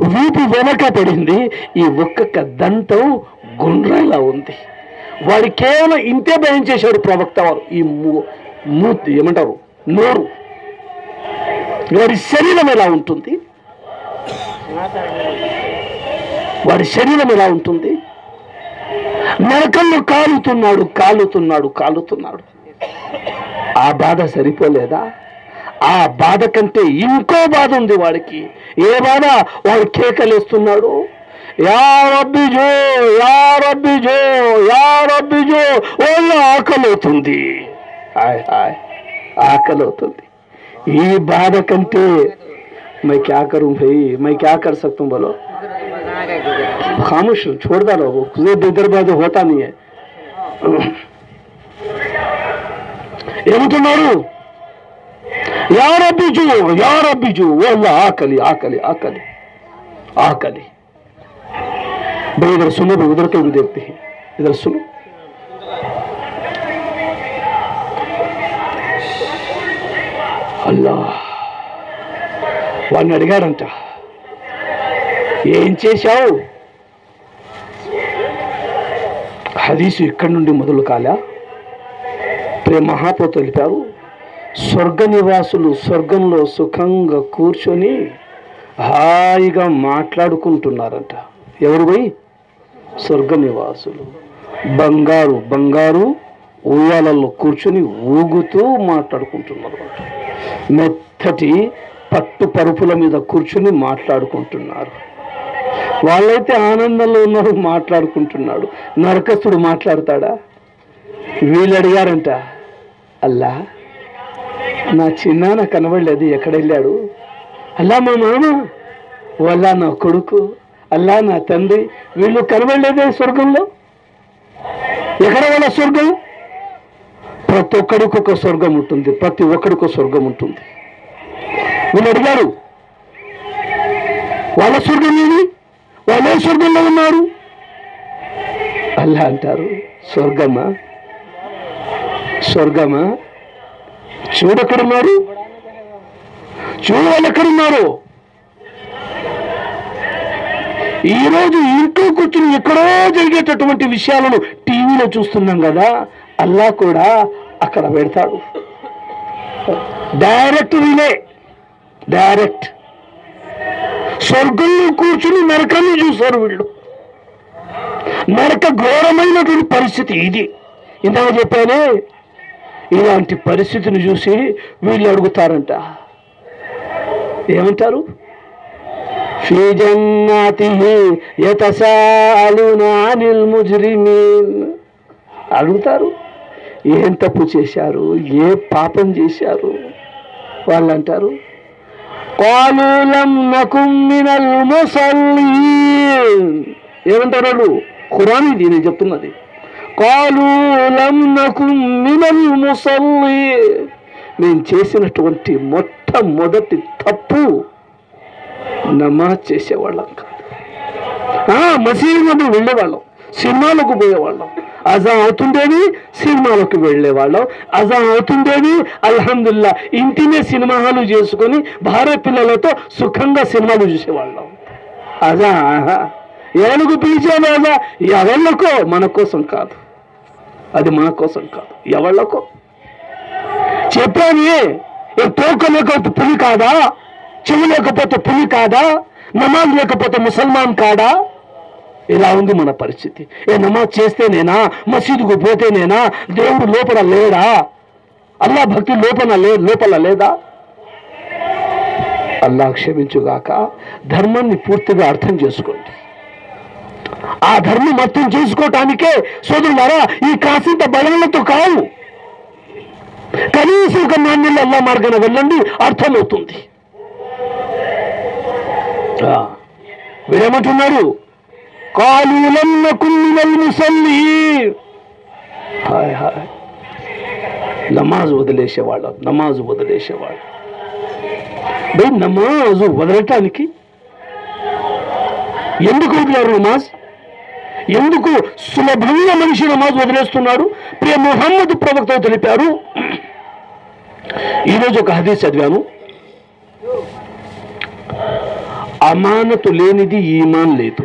ویپ وی دن گنڈر ہوتی ویم چیز پروکتا یہ نور و شرٹ و شیرماٹری نرکن کالتنا کالتنا کالتنا آ باد سرپوا آدھ کنٹو باد ہوا کی ربیجو آکل آکل یہ بارہ میں کیا کروں بھئی میں کیا کر سکتا ہوں بولو خاموش چھوڑ دا رہو، خود ادھر بہت ہوتا نہیں ہے۔ یہ تو مارو۔ یا ربی جو، یا ربی جو، وہ اللہ آکلی آکلی آکلی آکلی۔ بھائی ادھر سنو، بھائی ادھر کہیں دیکھتے ہیں۔ ادھر سنو۔ وا ایماؤ ہرشن مدل کالا پی مہا تو سوکھا کوچنی ہائی ایگنی بنگار بنگار اوہار کو مت پ مٹاٹر ونندہ نرکستا ویل الا چلو اکڑا اللہ وا کلا تنو کنبڑ سو پرتکڑکی پرتی سوگی وگارگ سگم چوڑ چوڑو اٹھو کچھ جن ٹی وی چوتر کدا الا ڈٹ ویلے ڈائرٹ کوچی نرک نے چوسٹر ویلو نرک گورم پریستی پریس ویل اوکتا رہتا یہ پاپ جسور ولٹر خراین چکے مسلی میم مٹ مماز چیسم کا مسد والوں سمال بوے والوں از اوکے از اوتنے سنونی بارہ پیلوں سکھال چوسے از پیچھے والا یوکو من کوسم کا چپانی پلی چلتے پلی نماز لک مسل کا الاؤ من پریس نماز چنا مسد کو پوتے دے لا الا بک لا کم چک درم پوتی آم متن چیزا کے سوارا یہ کا مارکیٹ ارتھل ویریمٹر قالوا لم نكن من المصلين. هاي هاي. نماز ودل بھائی نماز ودلٹا نماز నమాజ్ వదిలేస్తున్నాడు نماز؟ మొహమ్మద్ ప్రవక్త محمد ఈరోజు ఒక یہ ہدی అమానతు లేనిది ఈమాన్ లేదు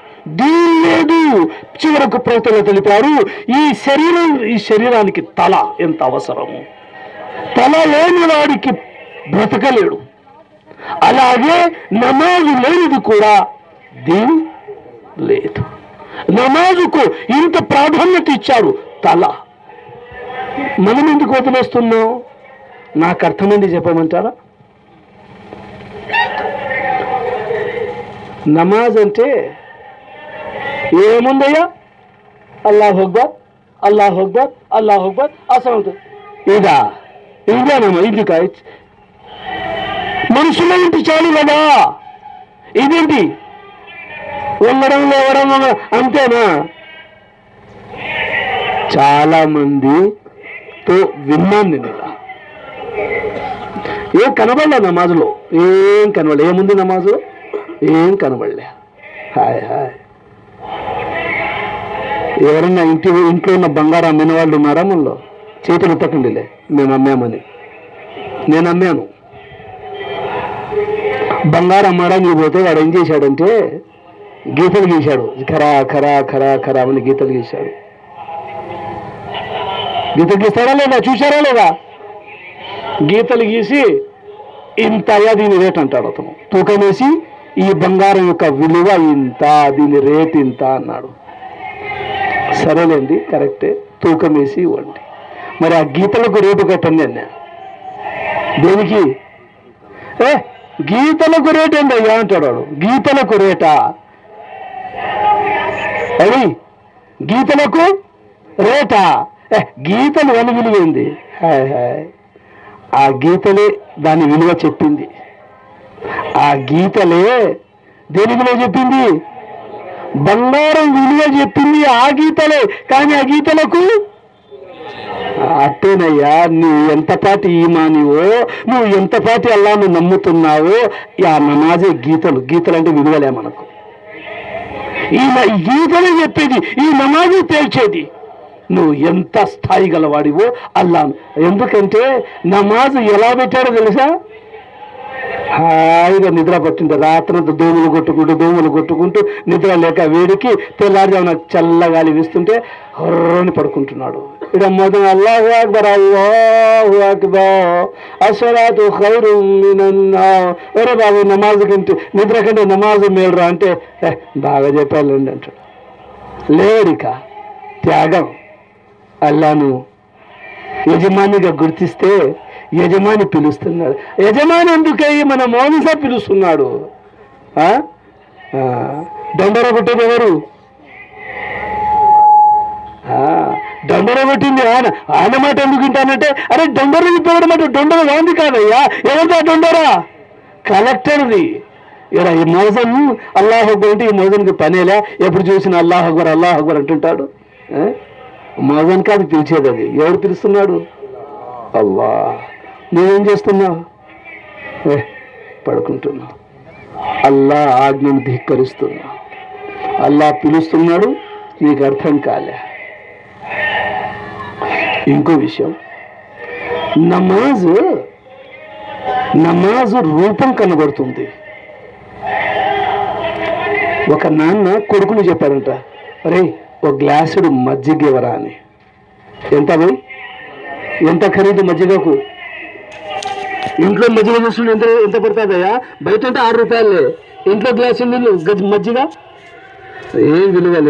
چوک پروتل یہ شروع شروع کی تل اترم تل لوڑ کی برتک الاگے نماز لنی دمز کو چاڑو تل منترے جا مٹار نماز ఏముందయ్యా అల్లాహ్ అక్బర్ అల్లాహ్ అక్బర్ అల్లాహ్ అక్బర్ అసలు ఇదా ఇదేనమ్మా ఇది కాయ మనుషుల ఇంటి చాలు కదా ఇదేంటి ఉండడం లేవడం అంతేనా చాలా మందితో విన్నాను నేను ఇలా ఏం కనబడలే నమాజులో ఏం కనబడలే ఏముంది నమాజులో ఏం కనబడలే హాయ్ హాయ్ ایورن بناروڑا ملو چیلکل میم بنگار لیتے ویسا گیت لیشا خرا خرا خرا خرا میتل گیسا گیت گیسا چوشار لا گیت گیسی انتیہ دن ریٹا تم توک میسی یہ بنگار یقین ولو ان سر لیں گے کٹ توک میسی مر آ گیت کو روٹ کٹ دیکھی گیت روٹے میں گیت کو روٹا گیت کو روٹا گیت لوگ ہا آ گیت دلو چی آ گیت دلو چی بنارے آ گیت آ گیت کوتے یہو نوٹی الا نمت آ نماز گیت گیت لے من کو گیت نز تیل اسمز یہ سا ہا ندر پیٹ رات دور دومل کٹو ندر لک ویڑی پہلو چل گلی بھیر پڑک مولاکر نماز کنٹ ندر کنٹر نماز میلر اٹھے باغ چپل کاگمنی گرتی یجم پیجم نے من موزن صاحب پی ڈر بڑھنے دن بھیا آٹھ ارے دیکھنے دونوں کا دن کلکٹر موزن الازن پینے لا چوسٹا موزن کا پیسے پی میوز پڑکا آجکریت پیڑھ کال ان کو نماز نماز روپن کنبڑ چپڑے وہ گلاس مجھے بھائی یہ مجھے اینٹ مجھے پہا بہت آر روپ مجھے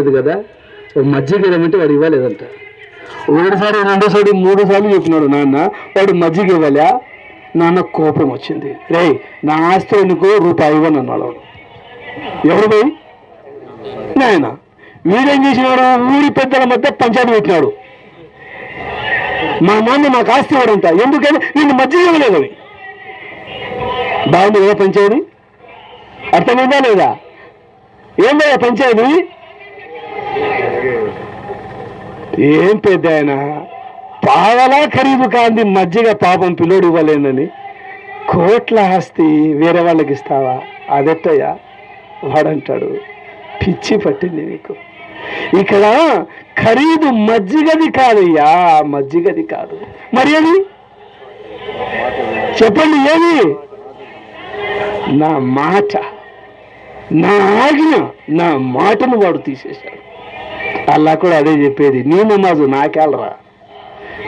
گدا مزید واڑ لے کر موڑ سارے چکنا مجھے نوپم وچ نہ آست روپر پہ آئیں ویرین چیز پہ مطلب پنچایت پہ من آست نجی باؤں پنچ ارتھ ما پچاؤ یہاں پاولا خرید کا مجھے پاپ پہ لوڈ لیں کوٹ ہست ویری واوع ادریا پچی پٹی خرید مجھے کا مجھے گا مرے چپل یہ ٹو اللہ کو نی مماز نالرا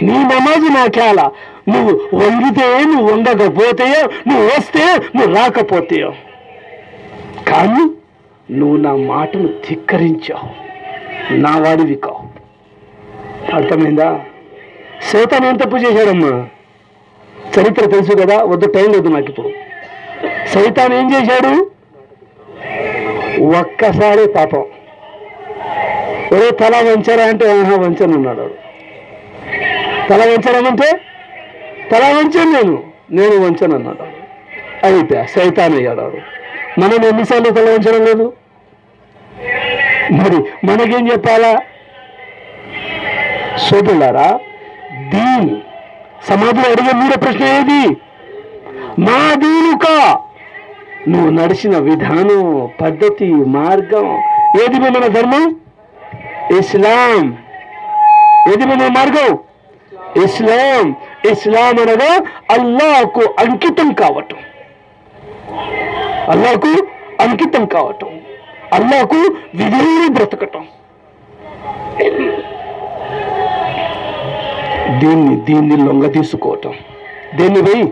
نماز نہ چونا کا شیت ن تب چیز چریت کدا وائم ہو سیتا پاپ تلا وا ونا تل و نیو ونچنا ات سیتا منسل تل و مجھے منگالا سوپل دین سمجھ میں اڑ گشن کا నువ్వు నడిచిన విధానం పద్ధతి మార్గం ఏది మీ మన ధర్మం ఇస్లాం ఏది మీ మన మార్గం ఇస్లాం ఇస్లాం అనగా అల్లాకు అంకితం కావటం అల్లాకు అంకితం కావటం అల్లాకు విధేయులు బ్రతకటం దీన్ని దీన్ని లొంగ తీసుకోవటం దీన్ని పోయి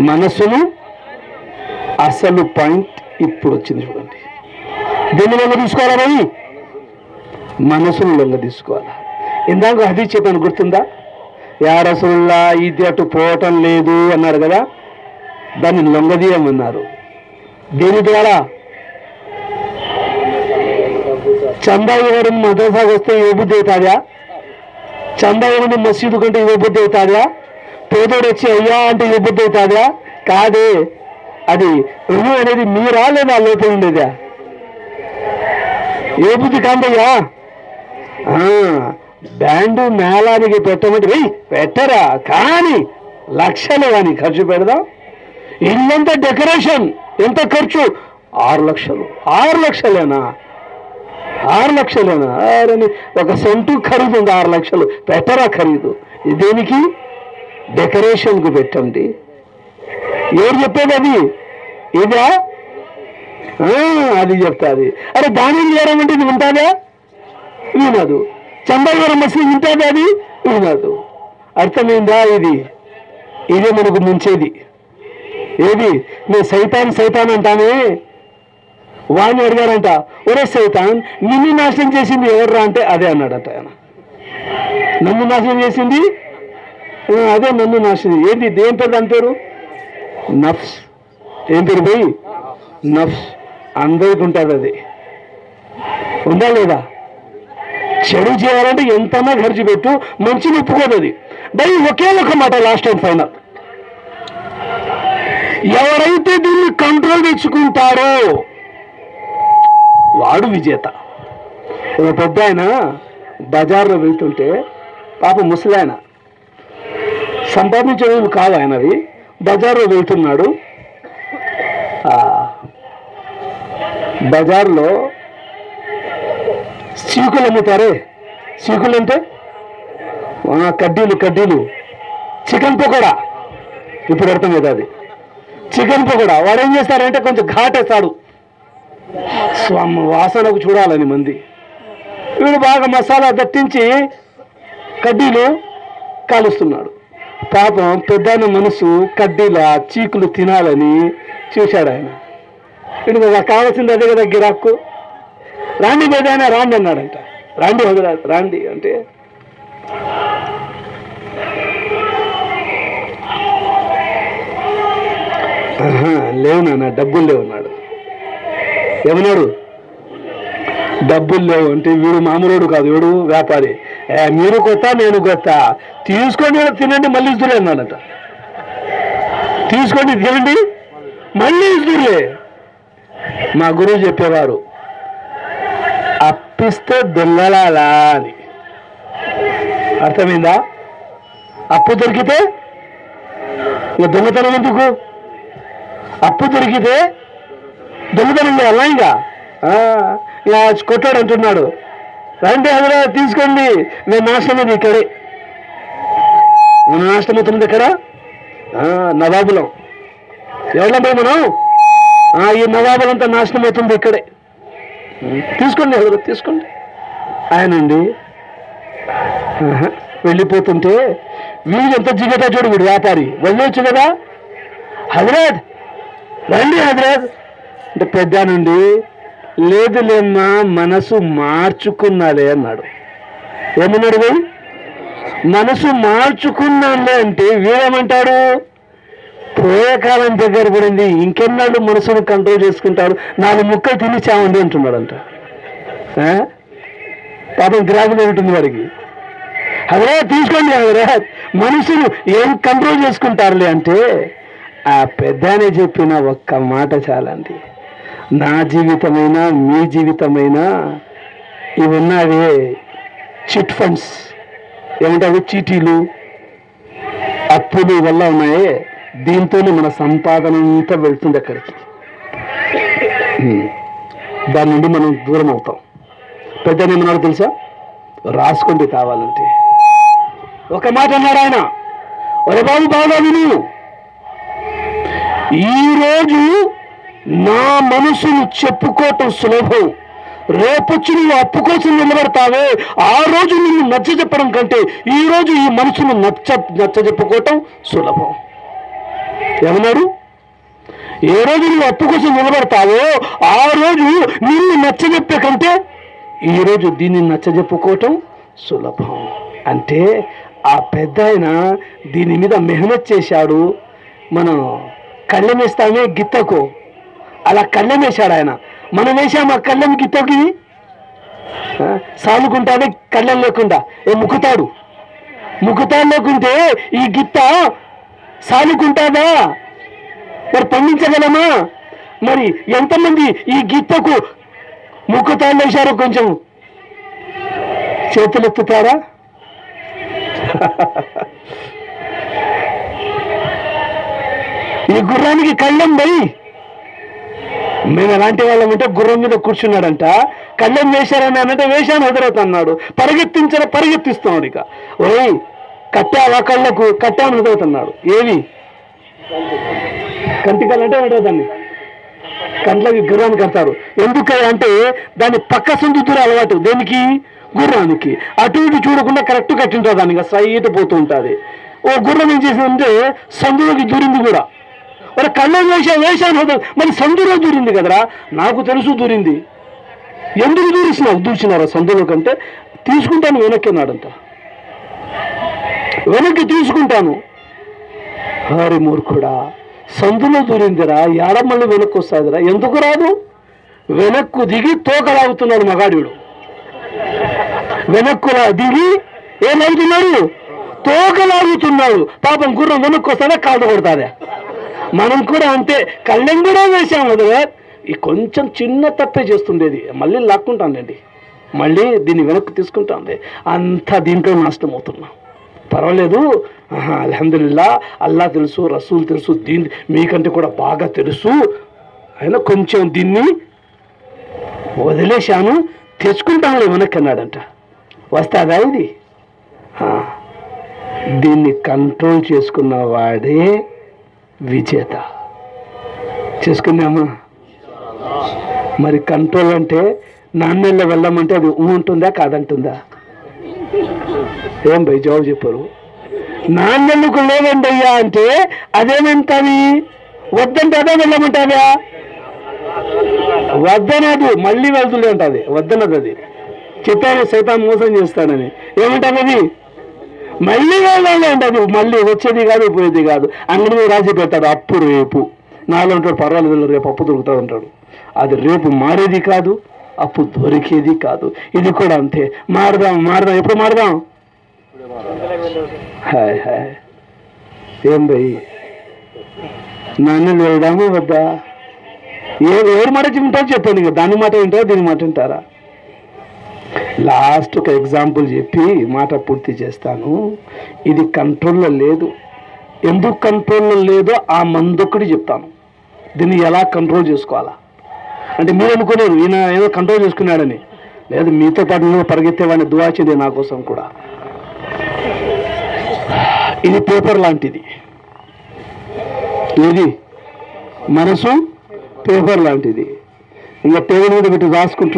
మనస్సును اصل پائنٹ اکڑ چوڑی دن دیکھی بھائی منسل لوسا اندیشت یار سلاد لوگ کدا دیا دینا چند مدرسہ یہ بدھایا چند مسجد کون یہ بدھا پودے یہ بدھ دیا کا ابھی روز میرا لوگ لے کا بنڈو ملا پڑے بھائی پٹرا کا خرچ پڑدا ڈکرےشن اتنا خرچ آر لو آر لا آر لکل سٹ آر لکو پترا خریدی ڈکرےشن چکے دبھی ادھی ارے دانے چند مشہور ابھی اردو منگو منچ سیتا سیتا وا وہ سیتا ادے ناشن چی ادے نو ناشتہ تو بھائی نیوٹ ہوا لا چڑی چیلنٹ یتنا گرچپ مچھلی بھائی لاسٹ اینڈ فینل دن کو توڑے پہ آئن بجار لے مسلا سمپنی چوک کا بجار لوگ ہاں۔ بزار ل چیلتار چی کولتے ہیں کڈیل کڈیل چکن پکوڑ اپڑھے دے چکن پکوڑا۔ گاٹے ساڑھے سو واس کو چوڑی مند وی باغ مسالا دتی کڈیل کالست پاپ پہ منسوخ کڈیل چی کو تین چوساڑا آئیں کا در رنڈی بھجوا رٹ روز رن لے ڈبل لا ڈبل لے ویاپاری کتا میرا تھی تھی ملے نا تیس مل دے میںرتما اب دیکھتے دلت اب دے دن اللہ کٹاڑ تیس نسل اکڑک نواب منہ آ یہ نوابلات ناشن اوت آئنڈے ویلیپت ویت جی چوڑ ویپاری وجہوچ کدا حدی حد پیدا لے منسو مارچک منس مارچکی ویلے منٹو ہوگی انس نے کنٹرول نا مکل تھی چاوندے اٹھنا پہ گرا در کی منسوخ کنٹرول آ پہ چالیتنا جیتنا یہ چیٹ فنڈسٹ چیٹیلو اتنی ہونا دینٹ منانا بلت دن منگو دورت رسک نا باوجود باغی نوجو منسوب سلب روپیے نو اب نبڑتا آوز نچپے منسو نچہ سلب یہ ابڑتا ہوتے آ پہ آئن دہنچا من کل میرے گی اولا کل آئن من میسم آ کل گیت سالک کل مکتا مکتا سالک میرے پولیس مر ٹھنک مند موکتا کچھ کل بھائی میرے گر منٹ کل ویشا ہزر پریگتی پریگتی کٹ کٹ تنا کنک دیکارن دیکھ پک سند دور اٹ دینک گر اٹ چوکا کٹ کٹو دن سیٹ پتوٹے وہ گرے سنو کی دور اور کنش مجھے سندر دور کدرا نہ دور چار سن کے تھی وقت نو ونک چوسکوں ہر موڑ سندری ملے وقت راجک دیکھی توکلا مغاڑ دوں توکلا پاپن گرک من اتنگ ویسا یہ کچھ چھ تپ جی ملے لاکی ملے دنکی ات دینک نش پولیے الحمدللہ الا تلس رسول دیکھیں باغ تلس آئی کچھ ددل ساچا منک نٹ وسا دن چیتا مر کنٹرول نا منٹ ابھی اونٹ کا جاو چوک لے اٹھے ادمنٹ ودنٹا ودن میری ودن دے چیت موسم ونٹ میری وچے کا راجی پڑھا اب پہلے رے اوپرتا اب رے مارے کام مارداپ ماردا نی وٹ چار دن ان دا لاسٹل چپی مٹ پوتی چیزوں کنٹرو لوگ کنٹرول لو آ مند چپتا دنروسا میرے کو کنٹرول می تو پڑھنے پریگتے وواچے دے کو ان پیپر لاٹ منسوخ پیپر لاٹ پیپر میٹ واسکٹ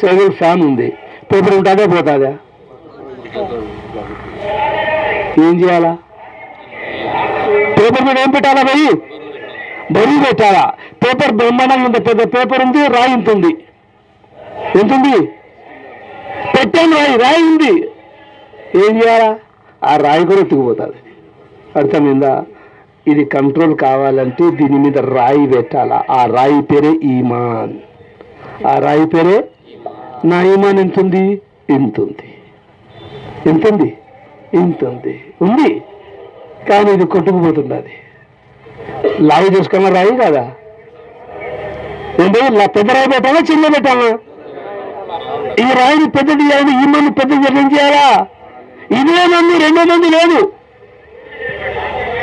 سیل فیملی پیپر انٹر بولتا پیپر میم پیارا بھائی بھائی پہ پیپر برمانڈ پیپر ریٹ وا رو آ رہو د ر پیری آمنت کٹک لائی چاہیے چلے بتادا روڈ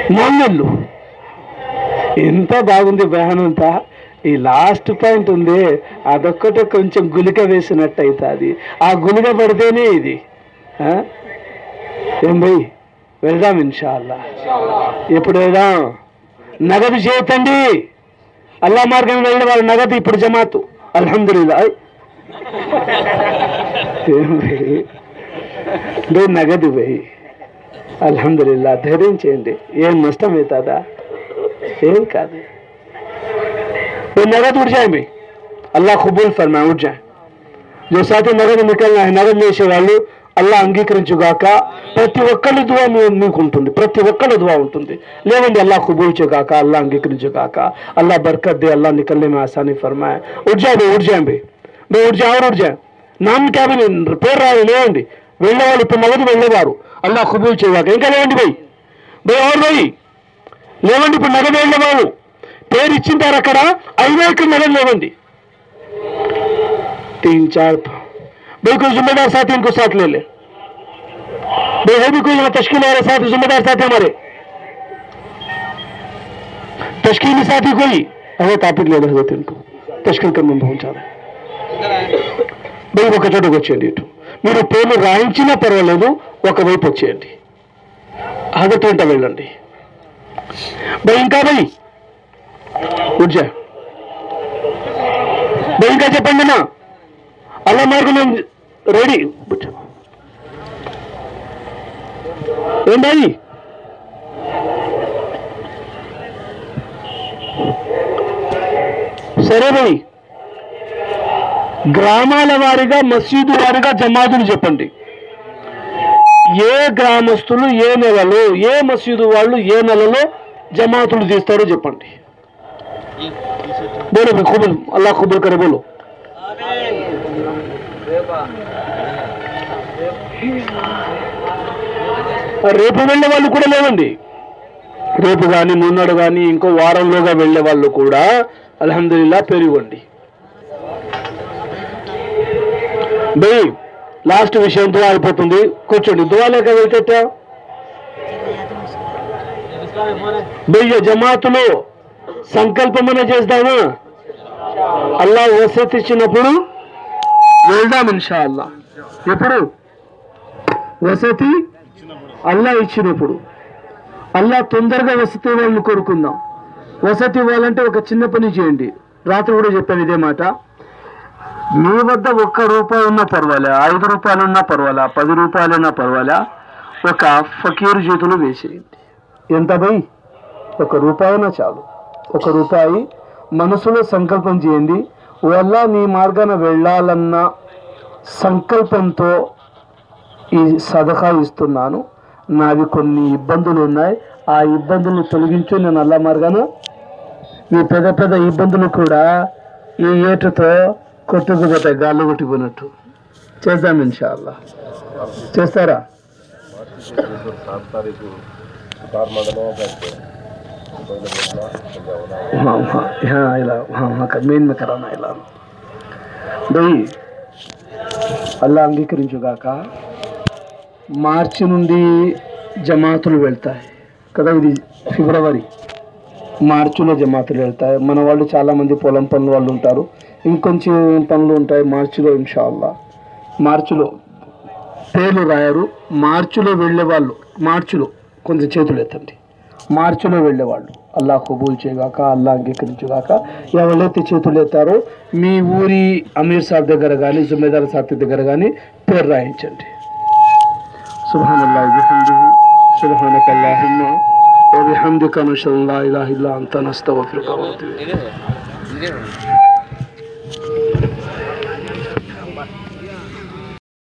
مند باگن کا یہ لاسٹ پائنٹ ہوے ادک گلک ویسنٹ آ گلک پڑتے ان شاء اللہ ابو نگد چلتے ہیں مارگن والی లే నగదు పోయి అల్హందుల్లా ధరించేయండి ఏం నష్టం అవుతుందా ఏం కాదు وہ نگد اٹھ جائیں بھائی اللہ قبول فرمائے اٹھ جائیں جو ساتھ نگد نکلنا ہے نگد میں سے فرم سات نگ نگیچ گا پرتی کبولچ گایکریق آسانی వెళ్ళేవాళ్ళు ఇప్పుడు మొదటి వెళ్ళేవారు. అలా కుబూలు చేయవాక ఇంకా లేవండి పోయి. పోయి ఎవరు పోయి? లేవండి ఇప్పుడు నగదు వెళ్ళేవాళ్ళు పేరు ఇచ్చింటారు అక్కడ. ఐదేళ్ళకి నగదు లేవండి. تین چار بھائی کوئی ذمہ دار ساتھی ان کو ساتھ لے لے بھائی وہ بھی کوئی تشکیل والے ساتھ ذمہ دار ساتھی ہمارے تشکیلی ساتھی کوئی حضرت آپ لے حضرت ان کو تشکیل کا من پہنچا رہے بھائی وہ کچھ کو چلیے تو میرے پیم را پوکے آگتے بہت بھائی بج بنا اللہ مارک میم ریڑی بھائی سر بھائی گرمل واری گسود واری جمع چاہیے یہ گرمست مسلو یہ نلو جمعر جیسا جیبل کری بول رے لے رے میری ان کو بہ لاسٹ بات وسطا منشا وستی ترتیب کو وستی پانی چیت کو پوالا آئی روپلنا پورا پہ روپئے پورا فکیر چیت ویسی بھائی روپ چال روپ منسوخ سنکلپی ویل نارگن ویل سنکلپ سدھاستنی ابند آبند می پید پیدا یہ ویٹ تو بہ اگری مارچ نی جائیں فیبروری مارچ ل جمع منو چالا مندر پولیس ان کو پن لے مارچ ہل مارچ پیرا مارچو مارچ چی مارچوبوچے گا ایسی چارو میری امیر ساحد دیں زمیندار سات دیں پیچھے